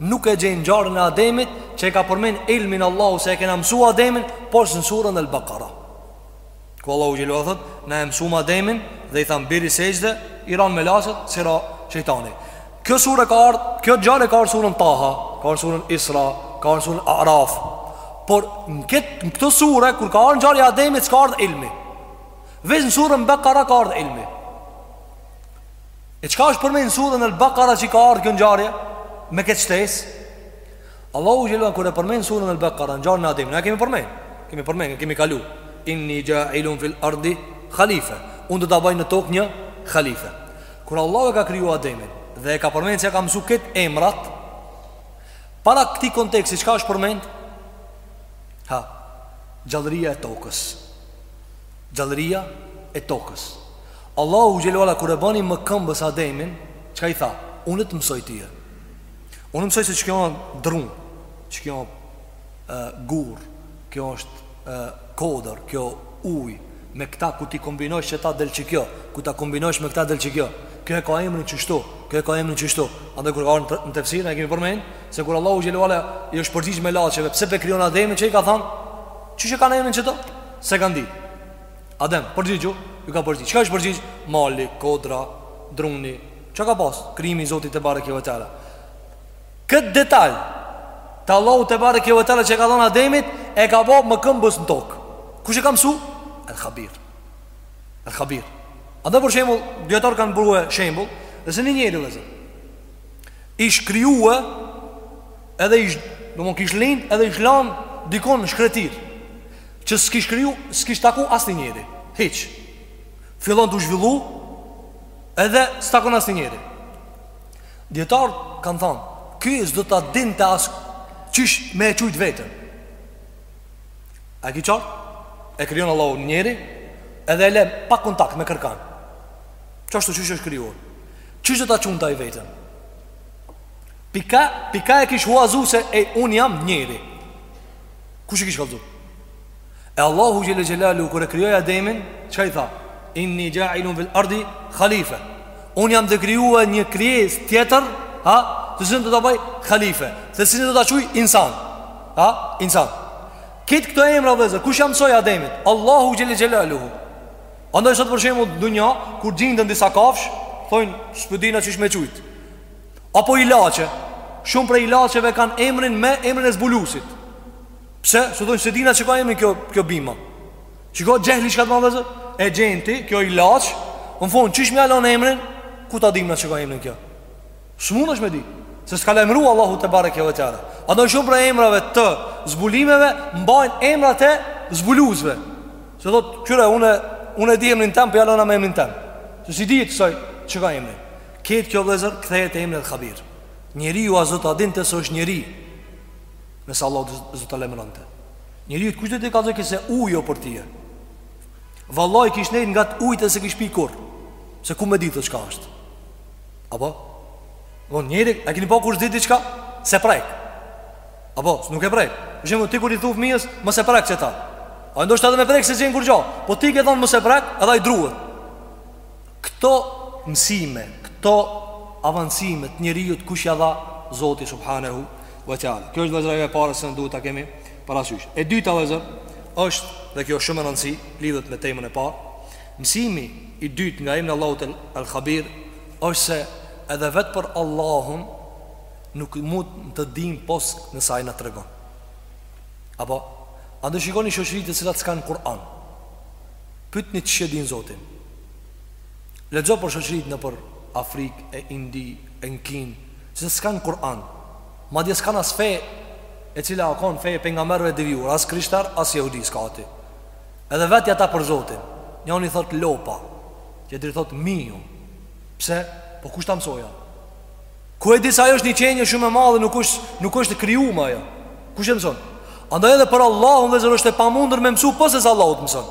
nuk e gjen ngjarjen e Ademit që e ka përmend ilmin Allahu se e kemi mësuar Ademin pos në surën Al-Baqara. Ku Allahu xhel-le thot, na e mësuam Ademin dhe i tham bini sexhde, i ran melaqet, s'i ra shejtani. Kjo surë ka ardhë, kjo ngjarje ka ardhë surën Taha, ka ardhë surën Isra, ka ardhë surën Araf. Por në, kët, në këtë surë, kur ka ardhë ngjarja e Ademit, s'ka ardhë ilmi. Veç në surën Bekara ka ardhë ilmi. E çka është përmend në surën El Bekara që ka ardhë kjo ngjarje, me këtë shtesë? Allahu xhel-le kur e përmend në surën El Bekara, ngjarjen e Ademit, ne kemi përmend, kemi përmend, kemi kalu. Inni xhailun fil ardi khalife, unë do ta baj në tokë një khalife. Kur Allahu e ka kriju Ademin dhe e ka përmend se ka mësu kët emrat para këtij konteksti çka është përmend? Ha. Gjallëria e tokës. Gjallëria e tokës. Allahu xhelle ve ala kur e bani mëkëmbës Ademin, çka i tha? Unë të mësoj ti. Unë t'mësoj se çikjo o drun, çikjo o gur, kjo është kodër, kjo ujë, me këta kur t'i kombinojsh këta del çikjo, kur ta kombinojsh me këta del çikjo, kjo e ka emrin çështu, kjo e ka emrin çështu. Andaj kur kanë në tefsir, e kemi përmenë, se kur Allahu xhelle ve ala i është përgjigj melaqeve, pse pe krijon Ademin çka i ka thanë, qysh e kanë emrin çeto, s'e kanë ditë. Adem, përgjigju, ju ka përgjigj. Çka është përgjigj? Mali, kodra, druni, çka ka pas? Krijimi i Zotit tebareke ve teala. Këtë detaj Të Allahu tebareke ve teala që e ka dhon Ademit E ka bo mëkëmbës në tokë Kush e ka mësu? El Khabir El Khabir Andaj për shembull, dijetarët kanë pru shembull Nëse një njeri vllezër Ish kriju Edhe ish Në mund kish lind edhe ish lan Dikun në shkretir Që s'kish kriju, s'kish taku asnjë njeri Hiç Fillon tu u zhvillu Edhe s'takon asnjë njeri Dijetarët kanë thanë Ky së do të din të asë Qysh me e qujt vetën A e ki qartë? E krijon Allahu njerin Edhe e le pa kontakt me kërkan Qashtu qysh është krijuar Qysh do ta qunte ai vetën? Pi kah, pi kah e kish huazu se unë jam njeri Kush i kish kallzu? E Allahu xhelle xhelaluhu kur e krijoj Ademin Çka i tha? Inni xhailun fil ardi khalife Unë jam duke krijuar një krijesë tjetër ha? Të cilën do ta bëj khalife Të cilën do ta quj insan ha? Insan Këto këto emra vllezër Kush ja mësoj Ademit? Allahu xhelle xhelaluhu Andaj sot për shembull dunja Kur gjinden disa kafshë Thojnë s'po dina qysh me qujt Apo ilaçe Shumë prej ilaçeve kanë emrin me emrin e zbuluesit Pse? Se thojnë s'e dina çka e ka emrin kjo, kjo bima Që ka gjehli që ka të madhe zë E gjenti, kjo ilaç Në fund, qysh me ja lon emrin Ku ta dim na çka e ka emrin kjo S'mundesh me ditë Se s'ka lajmëru Allahu tebareke ve teala Andaj shumë prej emrave të zbulimeve Mbajnë emrat e zbuluesve Se thotë kqyre une Une di emrin tem, po po ja lona me emrin tem Se s'e di kësaj çka e ka emrin Këtë kjo vllezër, kthehet te emri El Khabir Njeriu as do ta dinte se është njeri Nëse Allahu s'do ta lajmëronte njeriun, kush do t'i kallzojke se ujë për ti. Vallahi kish nejt ngat ujit e s'e kish pi kurr. Se ku me ditë çka është. Apo? Von njeri, a keni pa kur s'di diçka? S'e prek. Apo, nuk e prek. Për shembull, ti kur i thu fëmijës, mos e prek çeta. Ai ndoshta edhe me prek s'e gjen kurgja. Po ti ke thon mos e prek, edhe ai druhet. Këto mësime, këto avancime të njeriut kush ja dha Zoti subhanehu ve teala. Kjo është vllezër ajo e parë se duhet ta kemi parasysh. E dyta vllezër është dhe kjo është shumë me rëndësi, lidhet me temën e parë. Mësimi i dytë nga emri Allahu El Khabir është se edhe vetë për Allahun nuk mund të dimë pos në sa ai na tregon. Apo andaj shikoni shoqëritë të cilat s'kanë Kur'an? Pyetni qysh e dinë Zotin. Lexo për shoqëritë nëpër Afrikë, e Indi, e në Kinë, që s'kanë Kur'an. Madje s'kanë as fe e cila o konë fe e pejgamerve e devijuar, as krishtar, as jehudi s'ka aty. Edhe veti ata për Zotin, njoni thotë lopa, tjetri thotë miu. Pse? Po kush ta mëson? Ku e di se ajo është një qenie shumë e madhe, nuk është, nuk është e krijume ajo. Kush e mëson? Andaj edhe për Allahun vllezër është e pa mundër me mësu, pos nëse Allahu t'mëson?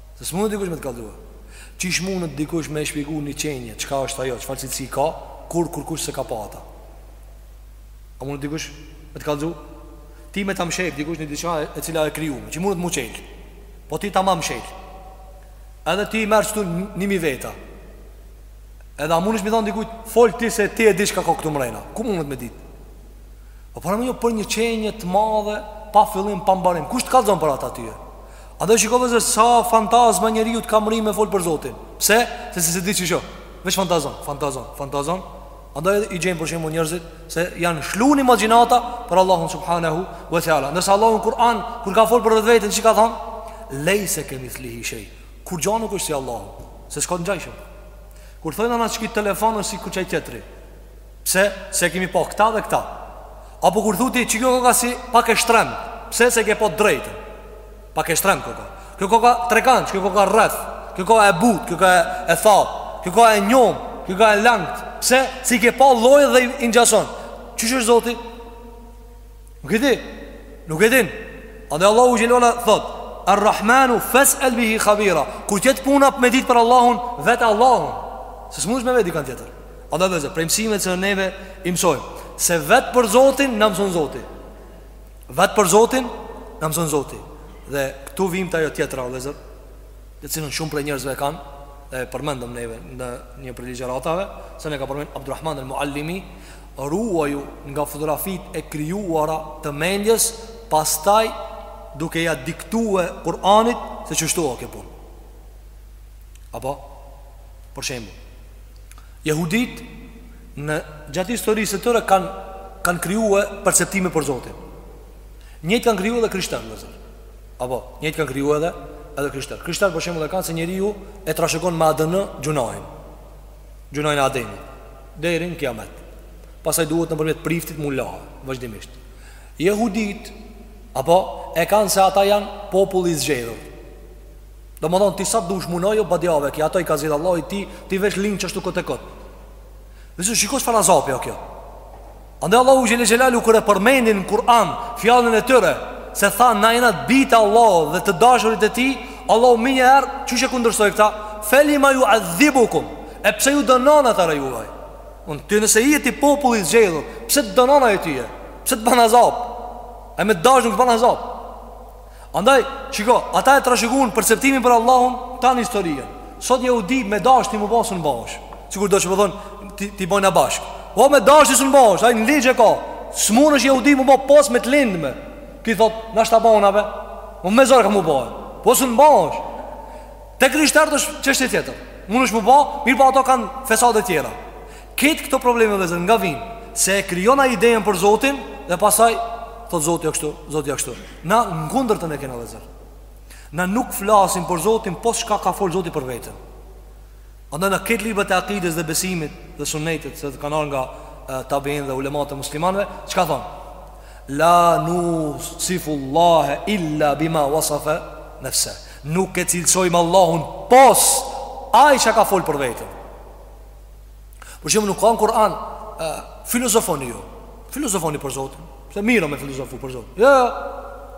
Se s'mundet dikush me të kallxu Qysh mundet dikush me e shpjegu një qenie Çka është ajo, çfarë cilësi ka Kur kurkush s'e ka pa ata A mundet dikush me të kallxu Ty me ta mshef dikush një diçka e cila e krijume Që mundet mu gjet Po ti ta ma mshehtë Edhe ti i merr qëtu ni mijë veta Edhe a mundesh me thonë dikujt Fol ti se ti e di çka ka këtu mrena Ku mundet me dit Po paramendo për një qenie të madhe Pa fillim, pa mbarim Kush të kallxon për ata ty Andaj shiko vllezër se sa fantazma e njeriut ka mrri me folë për Zotin Pse? Se si s'e di qysh o Veç fantazon, fantazon, fantazon Andaj i gjen për shembull njerëzit Se janë lshu n'imagjinata Për Allahun subhanehu ve teala Ndërsa Allahu n'Kur'an Kur ka folë për vetveten çka ka thonë Lejse kemithlihi shej Kurgjo nuk është si Allahu Se s'ka t'ngjashëm Kur thojmë na qiky telefon o sikur qaj tjetri Pse se e kemi pa këta dhe këta Apo kur thu ti që kjo koka si pak e shtrem Pse se ke pa t'drejtën Pak e shtrem koka Kjo koka trekandsh, kjo koka rreth Kjo koka e but, kjo koka e thatë Kjo koka e njom, kjo koka e langt Pse se i ke pa llojet dhe i ngjason Qysh është zoti? Nuk e di Nuk e din Andaj Allahu xhele ve ala thot Ar-Rahmanu fes'el bihi khabira Kur t'jetë puna për me ditë për Allahun Vete Allahun Se s'mundesh me vet dikan tjetër Andaj vllezër, prej mësimet se neve i mësojmë Se vetë për Zotin na mëson Zoti Vetë për Zotin na mëson Zoti Dhe këtu vijmë te ajo tjetra vllezër Të cilën shumë prej njerëzve e kanë E përmendëm neve në një prej ligjeratave Se na ka përmend Abdurrahman el Muallimi Ruaju nga fotografit e krijuara të mendjes Pastaj duke ja diktue Kur'anit Se qështu o kjo pun Apo Për shembull Jehuditë në gjatë historisë së tyre kanë kanë krijuar perceptime për Zotin. Njëjtë kanë krijuar edhe krishterët, vëllezër. Apo, njëjtë kanë krijuar edhe edhe krishterët. Krishterët për shembull e kanë se njeriu e trashëgon me ADN gjunahin. Gjunahin e Ademit deri në kiamet. Pastaj duhet nëpërmjet priftit m'u la vazhdimisht. Jehuditë apo e kanë se ata janë populli i zgjedhur. Domethonë, ti sa dush munohu, badiava e ki, ata i ka zgjedh Allahu, ti, ti veç lin çashtu kot e kot. Dhe shiko çfarë azabi o kjo. Andaj Allahu Xhele Xhelaluhu kur e përmendi në Kur'an, fjalën e tyre, se thanë na jena të bijtë e Allahut dhe të dashurit e tij, Allahu menjëherë, çu e kundërshtoi këta, felima juadhibukum, e pse ju dënon atëherë ju. Unë ty nëse je ti populli i zgjedhur, pse të dënon e ty e, pse të ban azab, e me dashë nuk të ban azab. Andaj, shiko, ata e trashëgun perceptimin për Allahun tanë historinë. Sot jehudi me dashtë ti m'u ba s'un bahesh. Sikur do që me thonë, ti, t'i bojna bashkë. Po me dashtë ti s'un bahesh, ai në ligje ka. S'munesh jehudi m'u ba pos me të lindme. Ki thot, nashta ta bonave. Më me zor ka m'u bo. Po s'un bahesh. Te krishterët është çështje tjetër. Munesh m'u ba, mirëpo ata kanë fesade tjera. Këto këto probleme vëllezër nga vijnë Se e krijon ai idenë për Zotin Dhe pastaj Thotë Zoti a kështu Zoti a kështu Na të kundërtën e kena vëllezër Na nuk flasim për Zotin Pos çka ka folë Zoti për veten Andaj në këto librat e akides dhe besimit Dhe sunetit Se kanë ardh nga tabiin dhe ulemat e muslimanëve Çka thonë La nesifu Allahe illa bima wasafe Nefse Nuk e cilësojmë Allahun pos Ai çka ka folë për veten Për shembull nuk ka në Kur'an Filozofoni jo Filozofoni për Zotin Se mirë a me filozofu për Zotin Jo, jo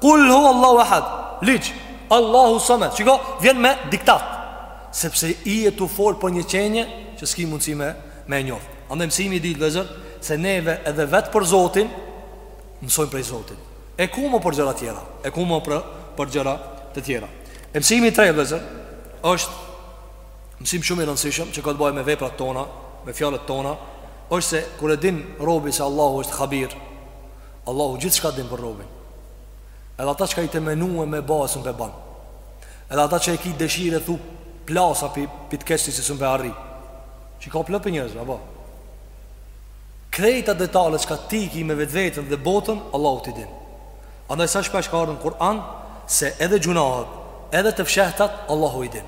Kul hu Allahu ahad Ligj Allahu samed Shiko, vjen me diktat Sepse je tu folë për një qenie Që s'ki mundësi me, me e njoft Andaj mësimi i dytë vëllezër Se neve edhe vetë për Zotin Mësojmë prej Zotit E ku ma për gjëra tjera E ku ma për, për gjëra të tjera E mësimi i tretë vëllezër është mësim shumë i rëndësishëm që ka të bëjë me veprat tona, me fjalët tona, është se kur e din robi se Allahu është Khabir, Allahu gjithçka din për robin. Edhe ata çka je tu menue me ba e s'un pe ban Edhe ata që e ki dëshirë e thu plasa pi, pi të kesti se s'un pe arri Çka plëpë njëzë, a ba Krejt ato detale çka ti ki me vetveten dhe botën Allahu t'i din Andaj sa shpesh ka ardh në Kur'an Se edhe gjunahet, edhe të fshehtat Allahu i din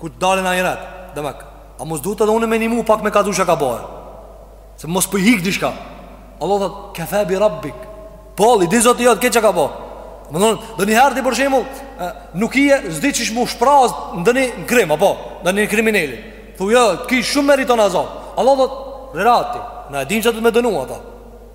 Kur të dalin ahiret Demek A mos duhet edhe unë me nimu pak me kallzu çka ka bo Se mos po hik diçka Allah thot Kefe bi rabbik Boll e di Zoti jot ky çka ka bo Domethonë, ndonjëherë ti për shembull Nuk je s'di qysh m'u shpraz ndonjë në krim, apo ndonjë krimineli Thu jo, ky shumë meriton azab Allah thot rahati Na e dim çka duhet me dënu ata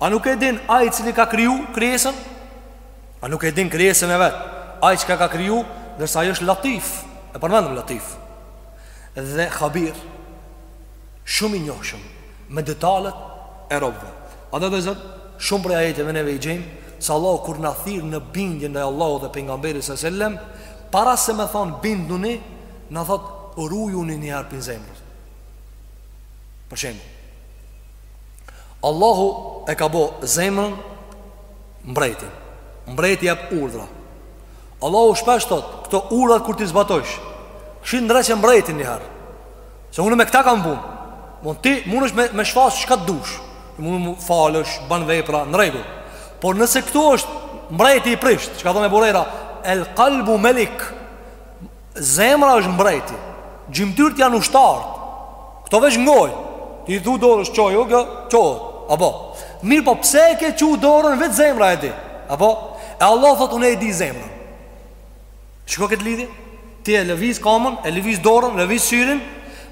A nuk e din ai i cili ka kriju krijesën? A nuk e din krijesën e vet? Ai që e ka kriju, ndërsa ai është Latif, e përmendëm Latif. Dhe Khabir shumë i njohshëm me detalet e robëve. A do të thotë shumë prej ajeteve neve i gjejmë se Allahu kur na thirr në bindje ndaj Allahut dhe pejgamberit sallallahu alajhi wasallam, para se me thon binduni, na thot rujuni njëherë prej zemrës. Për shembull, Allahu e ka bo zemrën mbretin Mbreti jep urdhra Allahu shpesh thot Këto urdhrat kur t'i zbatojsh Kshyr ndreqe mbretin njëher Se unë me këta kam pun Mund ti mundesh me, me shfaq çka të dush Mund falesh, ban vepra, në rregull Por nëse këtu është mbreti i prisht Që ka thënë Ebu Hurejra El kalbu melik Zemra është mbreti Gjymtyrët janë ushtarët Këto veç ngojn Ti i thu dorës çoj Uke çoj Apo Mirëpo pse e ke çu dorën Veç zemra e di Apo E Allah thot unë e di zemrën Shiko këtë lidhje Ti e lëviz kamën E lëviz dorën Lëviz syrin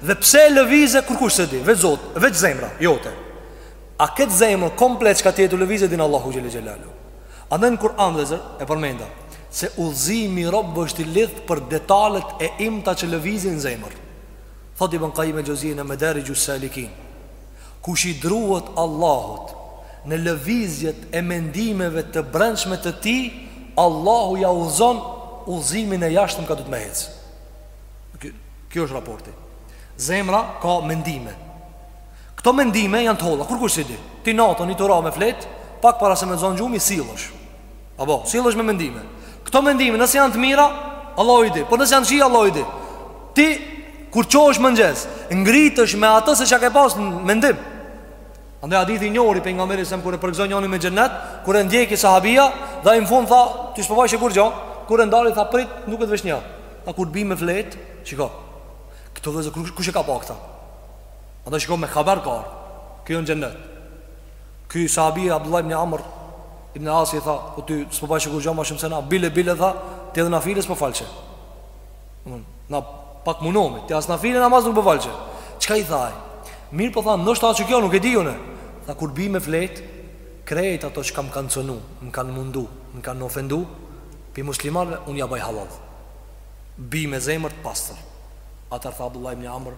Dhe pse e lëvize kërkush s'e di Veç Zot Veç zemra jote A këtë zemër komplet çka tjetër lëviz e din Allahu xhele xhelaluhu Andaj në Kur'an edhe e përmenda Se udhëzimi i robit është i lidhë për detalet e imta që lëvizin në zemër Thot Ibn Kajjim el Xheuzije në Medarixhus Salikin Kush i druhet Allahut Në lëvizjet e mendimeve të brendshme të tij Allahu ja udhëzon udhëzimin e jashtëm ka duhet me hec Kjo është raporti Zemra ka mendime Këto mendime janë të holla, kurkush s'i di Ti natën je tu ra me flet, pak para se me t'zonë gjumi, sillesh Apo, sillesh me mendime Këto mendime, nëse janë të mira, Allah i di Por nëse janë t'kqija, Allah i di Ti, kur çohesh n'mëngjes, ngritesh me atë se çka ke pas në mendim Andaj hadithi i njohur Pejgamberi selem kur e përgëzoi njënin me xhennet Kur e ndjeki sahabia Dhe në fund tha Ti s'po bajshe kurgjo Kur e ndali tha prit nuk e të veç një Tha kur bi me flet Shiko Këto dhe zë kush e ka pa këta Andaj shikon me khaber ka ardhë Ky jo në xhennet Ky sahabije Abdullah ibn Amr Ibn Asi i tha Po ti s'po bashke kurgja ma shumë se na Bile bile tha Ti edhe nafile s'po falqe Na pak munomi Ti as nafile namaz nuk po falqe Çka i thaj Mirëpo tha Ndoshta është kjo nuk e di une Tha kur bi me flet Krejt ato që m'kanë cenu Më kanë mundu Më kanë ofendu Pi muslimanve Unë ja baj hallall Bi me zemër të pastër Atëher tha Abdullah ibn Amr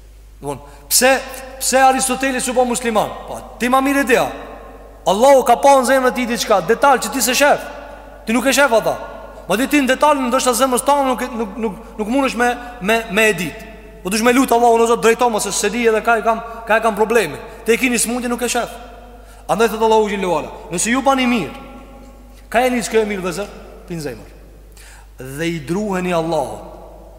Bon, pse pse Aristoteli s'u bë musliman? Po ti ma mirë e di a. Allahu ka pa në zemrën e tij diçka, detaj që ti s'e shef. Ti nuk e shef ata. Madje ti në detaj ndoshta zemrën tane nuk nuk nuk nuk mundesh me me me e ditë. Po duhesh me lut Allahun o Zot drejtom se s'e di edhe ka e kam ka e kam problemin. Ti e ki ni smundje nuk e shef. Andaj thot Allahu xhelle ve ala, nëse ju bani mirë, ka jeni çka e mirë vllezër, pi n'zemër. Dhe i druheni Allahut.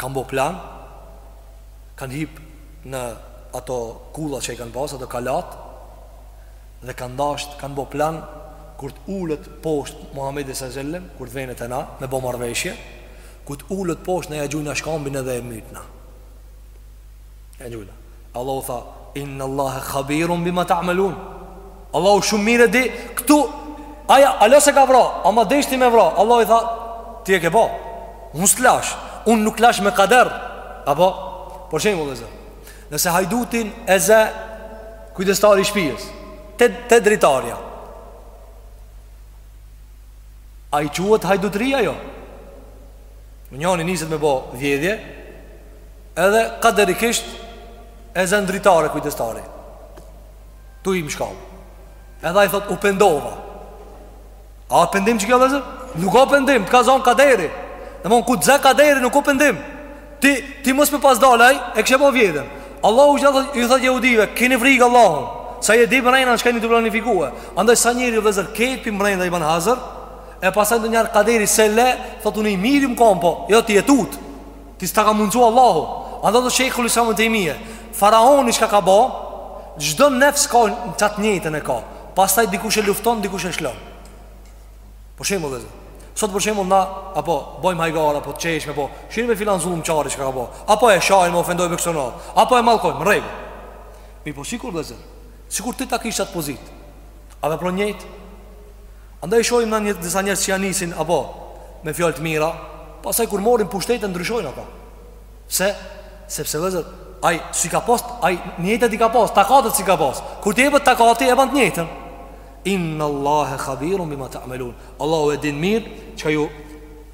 Kanë bo plan Kanë hip në ato kulla që i kanë pas Ato kalat Dhe kanë dasht Kanë bo plan Kur të ulet posht Muhammedi sasellem Kur të vjen te na Me bo marrveshje Kur të ulet posht Na ja gjujna shkambin edhe e mytna E lula. Allahu tha, Inna Allahe khabirun bima ta'melun. Allahu shumë mirë e di, këtu, ai hala s'e ka vra, ama deshti me vra. Allahu i tha, ti e ke ba, unë s'lash, unë nuk t'lash me kader. Apo, për shembull vllezër, nëse hajdutin e zë, kujdestari i shpijës, te, te dritarja, a i quhet hajdutri a jo? Më njani niset me bo vjedhje, Edhe kaderikisht e zë n'dritare kujdestari Tu hy me shkallë Edhe ai thot u pendova A pendim është kjo vllezër? Nuk o pendim, të ka zonë kaderi Domethon kur të zë kaderi nuk o pendim Ti, ti mos me pas dal ai e kishe bo vjedhjen Allahu që thot, ju thot jehudive, kini frikë Allahun Se Ai e di mrena çka keni planifikue Andaj sa njeri vllezër, këtë pi mrena dhe i banë hazër E pastaj të njarë kaderi s'e le Thot unë i mirim kom bo, jo ti e tutë Ti s'ta ka mundësu Allahu Andaj thot shejhul islam Ibn Tejmije Faraoni çka ka bo Çdo nefs ka në qatë njëjtën e ka Pastaj dikush e lufton, dikush e lshon Për shembull vllezër Sot për shembull na Apo bojmë hajgar Apo qeshemi Apo shirë me filan zullumqari çka ka bo Apo e shajmë e ofendojmë kështu na Apo e mallkojmë N'rregull Mirëpo sikur vllezër Sikur ti ta kishe atë pozit A vepron njëjtë Andaj shohim na një disa njerëz që ja nisin apo me fjalë të mira, pastaj kur morin pushtetin ndryshojnë ata. Pse? Sepse vllezër, ai s'i ka pas, ai nijetet i ka pas, takatet s'i ka pas. Kur t'i jepet takati e bën të njëjtën. Inna Allahe khabirun bima ta'malun. Allahu e din mirë çka ju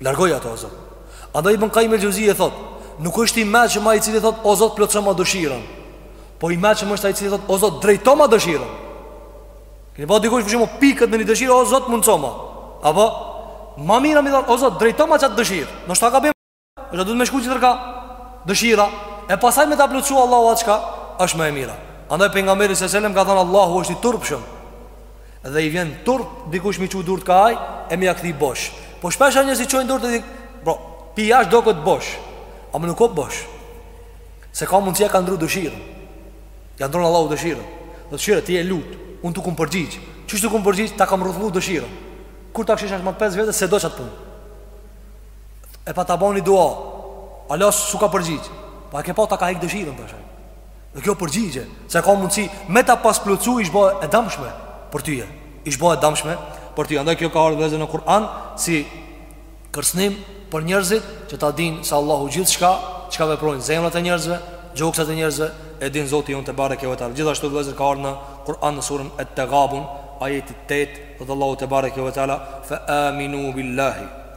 Largoj ato, o Zot. Andaj Ibn Qayyim el-Xheuzije thot, nuk është i meçëm ai i cili thot o Zot plotësoma dëshirën. Po i meçëm është ai i cili thot o Zot drejtoma dëshirën. Keni pa dikush për shembull pikët me një dëshirë o Zot mundsoma. Apo ma mirë me i thon o Zot drejtoma qat dëshirë. Ndoshta ka Është duhet me shku tjetërka dëshira E pasaj me ta plotsu Allahu atë çka është ma e mira Andaj Pejgamberi salallahu alejhi ve selem ka thonë Allahu është i turpshëm Dhe i vjen turp Dikush me i çu durët ka ai E me ia kthy bosh Po shpeshher njerzit i çojnë durët e di Bro, pi jash do këtë bosh Ama nuk o bosh Se ka mundsi ja ka ndrru dëshirën Ja ndrron Allahu dëshirën Do dëshirë ti e lut Unë t'u kum përgjigj Qysh t'u kum përgjigj Ta kam rrotullu dëshirën Kur ta kqyrsh mas 5 vjete s'e do qat punë E pate ba ni dua Allahu s'u ka përgjigj Po e ke pa ta ka hek dëshirën për shembull Dhe kjo përgjigje Se ka mundësi Me ta pas plotsu ish bo e damshme Për tyje Ish bo e damshme Për tyje Andaj kjo ka ardhë vllezër në Kur'an Si kërcnim Për njerëzit Që ta din Se Allahu gjithçka çka veprojnë zemrat e njerëzve Gjoksat e njerëzve E din Zoti jonë tebareke ve teala Gjithashtu vllezër ka ardhë në Kur'an në surën Et-Tegabun Ajeti 8 thot Allahu tebareke ve teala Fe aminu billahi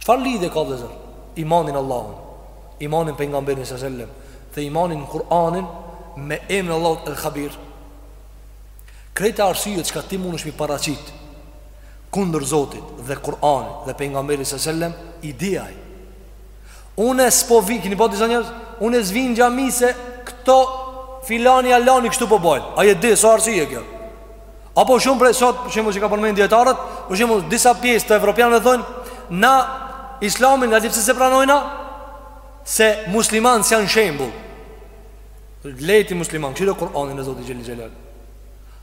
Çfarë lidhje ka vllezër imani n'Allahun, imani n'Pejgamberin salallahu alejhi ve selem, dhe imani në Kur'anin me emrin e Allahut El Khabir. Krejt arsyet çka ti mundesh me i paraqit, kundër Zotit dhe Kur'anit dhe Pejgamberit salallahu alejhi ve selem, i di ai. Unë s'po vi, kini pa disa njerëz? Unë s'vi n'xhami se këta filani alani kështu po bojnë. Ai e di, s'a arsye kjo. Apo shumë prej sot, për shembull çka përmendin dijetarët, për shembull disa pjesë të evropianëve thonë, na islamin a di pse s'e pranojna, se muslimant s'janë shembull. Leji ti muslimant, kështu dhe Kur'anin e Zotit xhelle xhelal.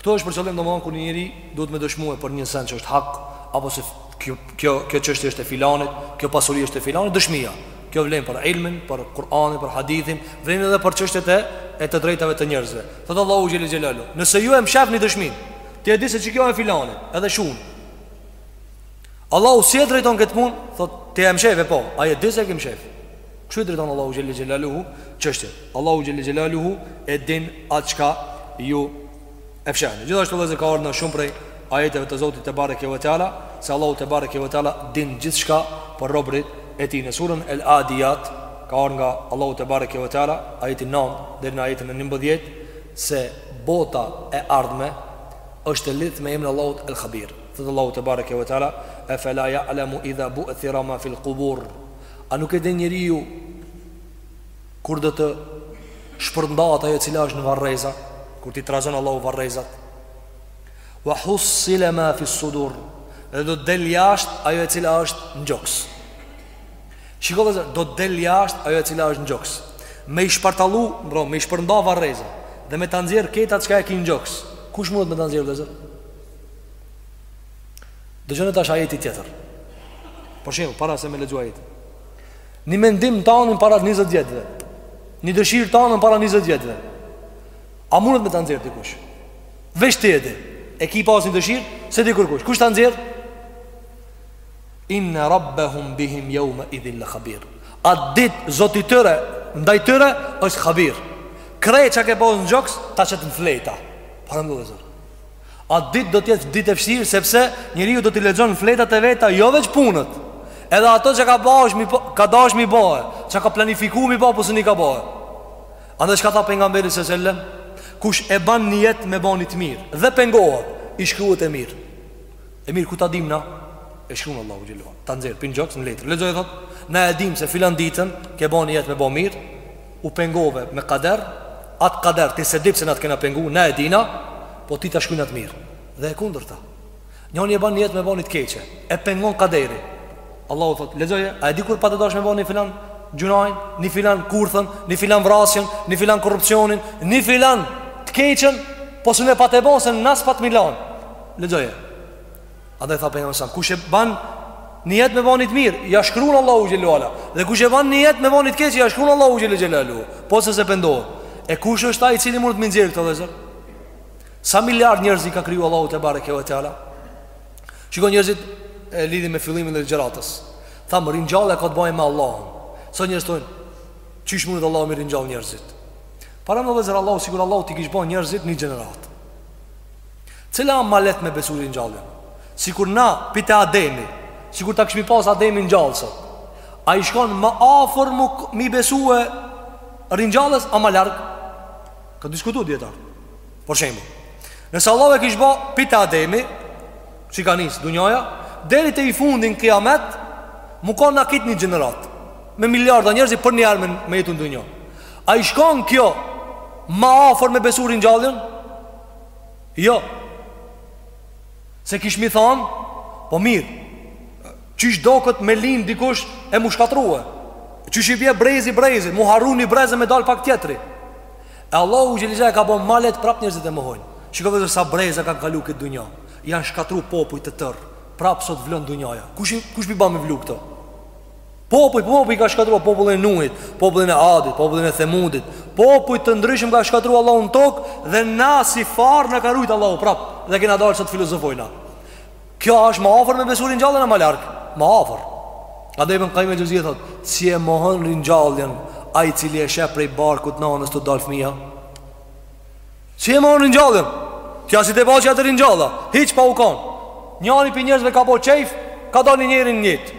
Këtu është për qëllim domethënë kur një njeri duhet me dëshmue për një sen që është hak, apo se kjo kjo kjo çështje është e filanit, kjo pasuri është e filanit, dëshmia. Kjo vlen për ilmin, për Kur'anin, për hadithin, vlen edhe për çështjet e e të drejtave të njerëzve. Thot Allahu xhelle xhelaluhu, nëse ju e mshefni dëshmin, ti e di se qikjo e filanit, edhe shun. Allahu si e drejton këtë punë? Thot, ti e mshef e po, ai e di se ke mshef. Kështu i drejton Allahu xhelle xhelaluhu çështjet. Allahu xhelle xhelaluhu e din atë çka ju e fshehni. Gjithashtu vllezër ka ardhur në shumë prej ajeteve të Zotit te bareke ve teala se Allahu te bareke ve teala din gjithçka për robrit e tij. Në surën El Adiyat ka ardhur nga Allahu te bareke ve teala ajeti 9 deri në ajetin 11 se bota e ardhme është e lidhë me emrin e Allahut El Khabir. Thot Allahu tebareke ve teala, E fela ja'lemu idha bu'thira ma fil kubur. A nuk e din njeriu kur do të shpërndahet ajo e cila është në varreza, kur ti trazon Allahu varrezat? Wa hussila ma fi sudur. Dhe do të del jashtë ajo e cila është në gjoks. Shikoj se do të del jashtë ajo e cila është në gjoks. Me i shpartallu, bro, me i shpërnda varreza dhe me ta nxjerr këta çka e ki n'gjoks. Kush mundet me ta nxjerr vëllezër? Dëgjoni tash ajeti tjetër. Për shembull, para se me lexu ajetin. Një mendim tan para 20 vjetëve. Një dëshirë tan para 20 vjetëve. A mundet me ta nxjerr dikush? Veç ti e di. E ki pas një dëshirë, s'e di kërkush. Kush ta nxjerr? Inna rabbahum bihim yawma idhin la khabir. At dit zoti tyre, ndaj tyre është khabir. Krejt çka ke pas në gjoks, ta qet në fleta. Paramendo vëllezër. Atë ditë do të jetë ditë e vështirë sepse njeriu do t'i lexon fletat e veta, jo veç punët. Edhe ato që ka bash mi po, ka dash m'i ba, çka ka planifiku m'i ba, po s'un i ka ba. Andaj çka tha pejgamberi sallallahu alajhi wasallam, kush e bën nijet me ba ni të mirë dhe pengohet, i shkruhet e mirë. E mirë ku ta dimë na? E shkruan Allahu xhelalu. Ta nxjerr pi n'gjoks në letër. Lexoje thot, na e dimë se filan ditën ke bën nijet me ba mirë, u pengove me kader, atë kader ti s'e di pse na të kena pengu, na e dina, po ti ta shkrujna të mirë. Dhe e kundërta. Njoni e bën nijet me bë ni të keqe, e pengon kaderi. Allahu thot, lexoje, a e di kur pate dash me bë ni filan gjunahin, ni filan kurthën, ni filan vrasjen, ni filan korrupsionin, ni filan të keqen, po s'un e pate bë se na s'të patëm lan. Lexoje. Andaj tha pejgamberi sa kush e ban nijet me ba ni t'mirë, ja shkruan Allahu xhelle ve ala. Dhe kush e ban nijet me ba ni t'keqe, ja shkruan Allahu xhelle ve ala. Pos nëse pendohet. E kush është ai i cili mundet me i nxjerrë këto vëllezër? Sa miliard njerëz i ka kriju Allahu tebareke ve teala? Shikon njerëzit e lidhim me fillimin e ligjëratës. Thamë ringjallja ka të bëjë me Allahun. Sa njerëz thonë, qysh mund Allahu me i ringjallë njerëzit? Paramendo vëllezër Allahu sikur Allahu t'i kish bë njerëzit një gjeneratë. Cila ë ma leht me besu ringjalljen? Sikur na pi te Ademi, sikur ta kishmi pas Ademin gjallë sot. A i shkon më afër me i besu ringjallës a më larg? Ka diskutu dijetar. Për shembull, nëse Allahu e kish bë pi te Ademi, si ka nis dunjaja, deri te i fundit n'kiamet, mu kan në kit një gjeneratë me miliarda njerëz përnjëherë me jetu n'dunja. A i shkon kjo më afër me besu ringjalljen? Jo Se kish me thanë Po mirë Qysh doket me lind dikush e m'u shkatrue Qysh i bje brezi brezit M'u harru një brez e me dalë pak tjetri E Allahu gjelizaj ka bo malet prap njerëzit e mohojnë Shiko vllezër sa breza kanë kalu këtë dunja Janë shkatru popuj të tërë Prap sot vlon dunjaja Kush, kush mi ba me vlu këto Popuj, popuj ka shkatrru popullin e Nuhit, popullin e Adit, popullin e Themudit. Popuj të ndryshëm ka shkatrru Allahu në tokë dhe na si farë na ka rujt Allahu prap. Dhe kena dalë sot filozofojna. Kjo është më afër me besu ringjalljen a më larg, më afër. Andaj Ibn Qayyim al-Juzeyy thot, si e mohon ringjalljen ai i cili e sheh prej barkut nanës tu dal fëmija? Si e mohon ringjalljen? Kjo si të bashkë atë ringjalla, hiç pa u kon. Njëri prej njerëzve ka bo qejf, ka dalë njeri n'jetë.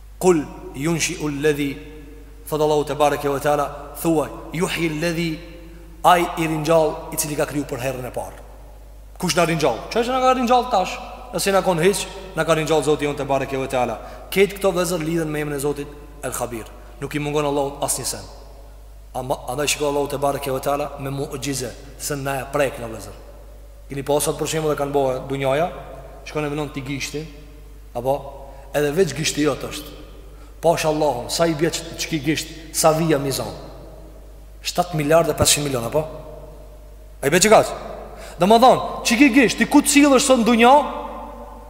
Kul yunshi ul ledhi Thotë Allahu te bareke ve teala Thuaj Yuhyi ledhi Ai i ringjall i cili ka kriju për herën e parë Kush na ringjall? Që që na ka ringjall tash? Na s'jena konë hiq Na ka ringjall Zoti jonë te bareke ve teala Krejt këto vllezër lidhen me emrin e Zotit El Khabir Nuk i mungon Allahut asnjë sen Andaj shiko Allahu te bareke ve teala me mu'gjize Se na e prek na vllezër Keni pa sot për shembull e kanë bo dunjaja Shkon e venon ti gishtin Apo, edhe veç gishti jot është Pash Allahun, sa i bje çiky gisht Sa vija me i zanë 7 miliard e 500 milion, apo? A i bje çikaq? Domethanë, çiky gisht, i ku cilë është sot n'dunja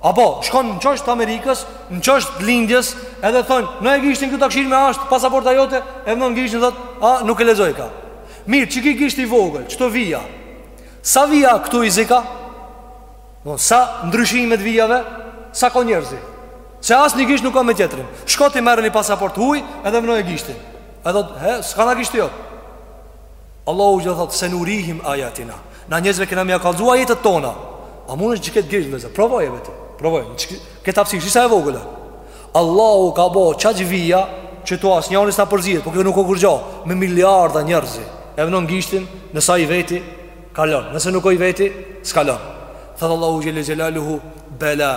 Apo, shkon në qosh t'Amerikës, në qosh t'Lindjes Edhe thonë, vnoje gishtin këtu ta kshyrim a ashtë pasaporta jote E vnon gishtin thot, a, nuk e lexojka Mirë, çiky gisht i vogël, çto vija Sa vija këtu i zika? Po sa ndryshime të vijave, sa ka njerëzi. Se as një gisht nuk ka me tjetrin. Shko ti merre një pasaport huj edhe vënoje gishtin. Edhe thot, "He, s'kanka gishti jot." Allahu ju thot, "Senurihim ayatina." Na njerëzve kena me ia kallzu ajetet tona. A mund të çiket gisht vllezër? Provoje vetë. Provoj. Këtë hapsi shi sa e vogël. Allahu ka bo çaq vija që tu asnjani s'na përzihet, po kjo nuk o kurgja. Me miliarda njerëz. E vënon gishtin nëse o i veti Kalon, nëse nuk o i veti, s'kalon Thotë Allahu Xhelle Xhelaluhu Bela,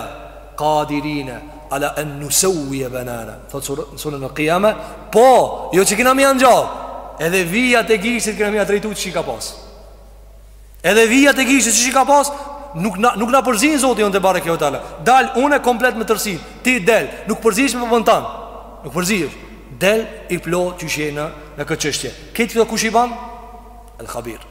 kadirine Ala en nusevvije benaneh Thotë në suren Kijame Po, jo që kena me ia ngjallë Edhe vijat e gishtit kena me ia drejtu qysh i ka pas Edhe vijat e gishtit qysh i ka pas Nuk na, nuk na përzin Zoti jonë tebareke ve teala Dal, une komplet me tërsin Ti del, nuk përzihesh me vëntan Nuk përzihesh Del i plotë që që në, në këtë qështje Krejt këto kush i ban? El Khabir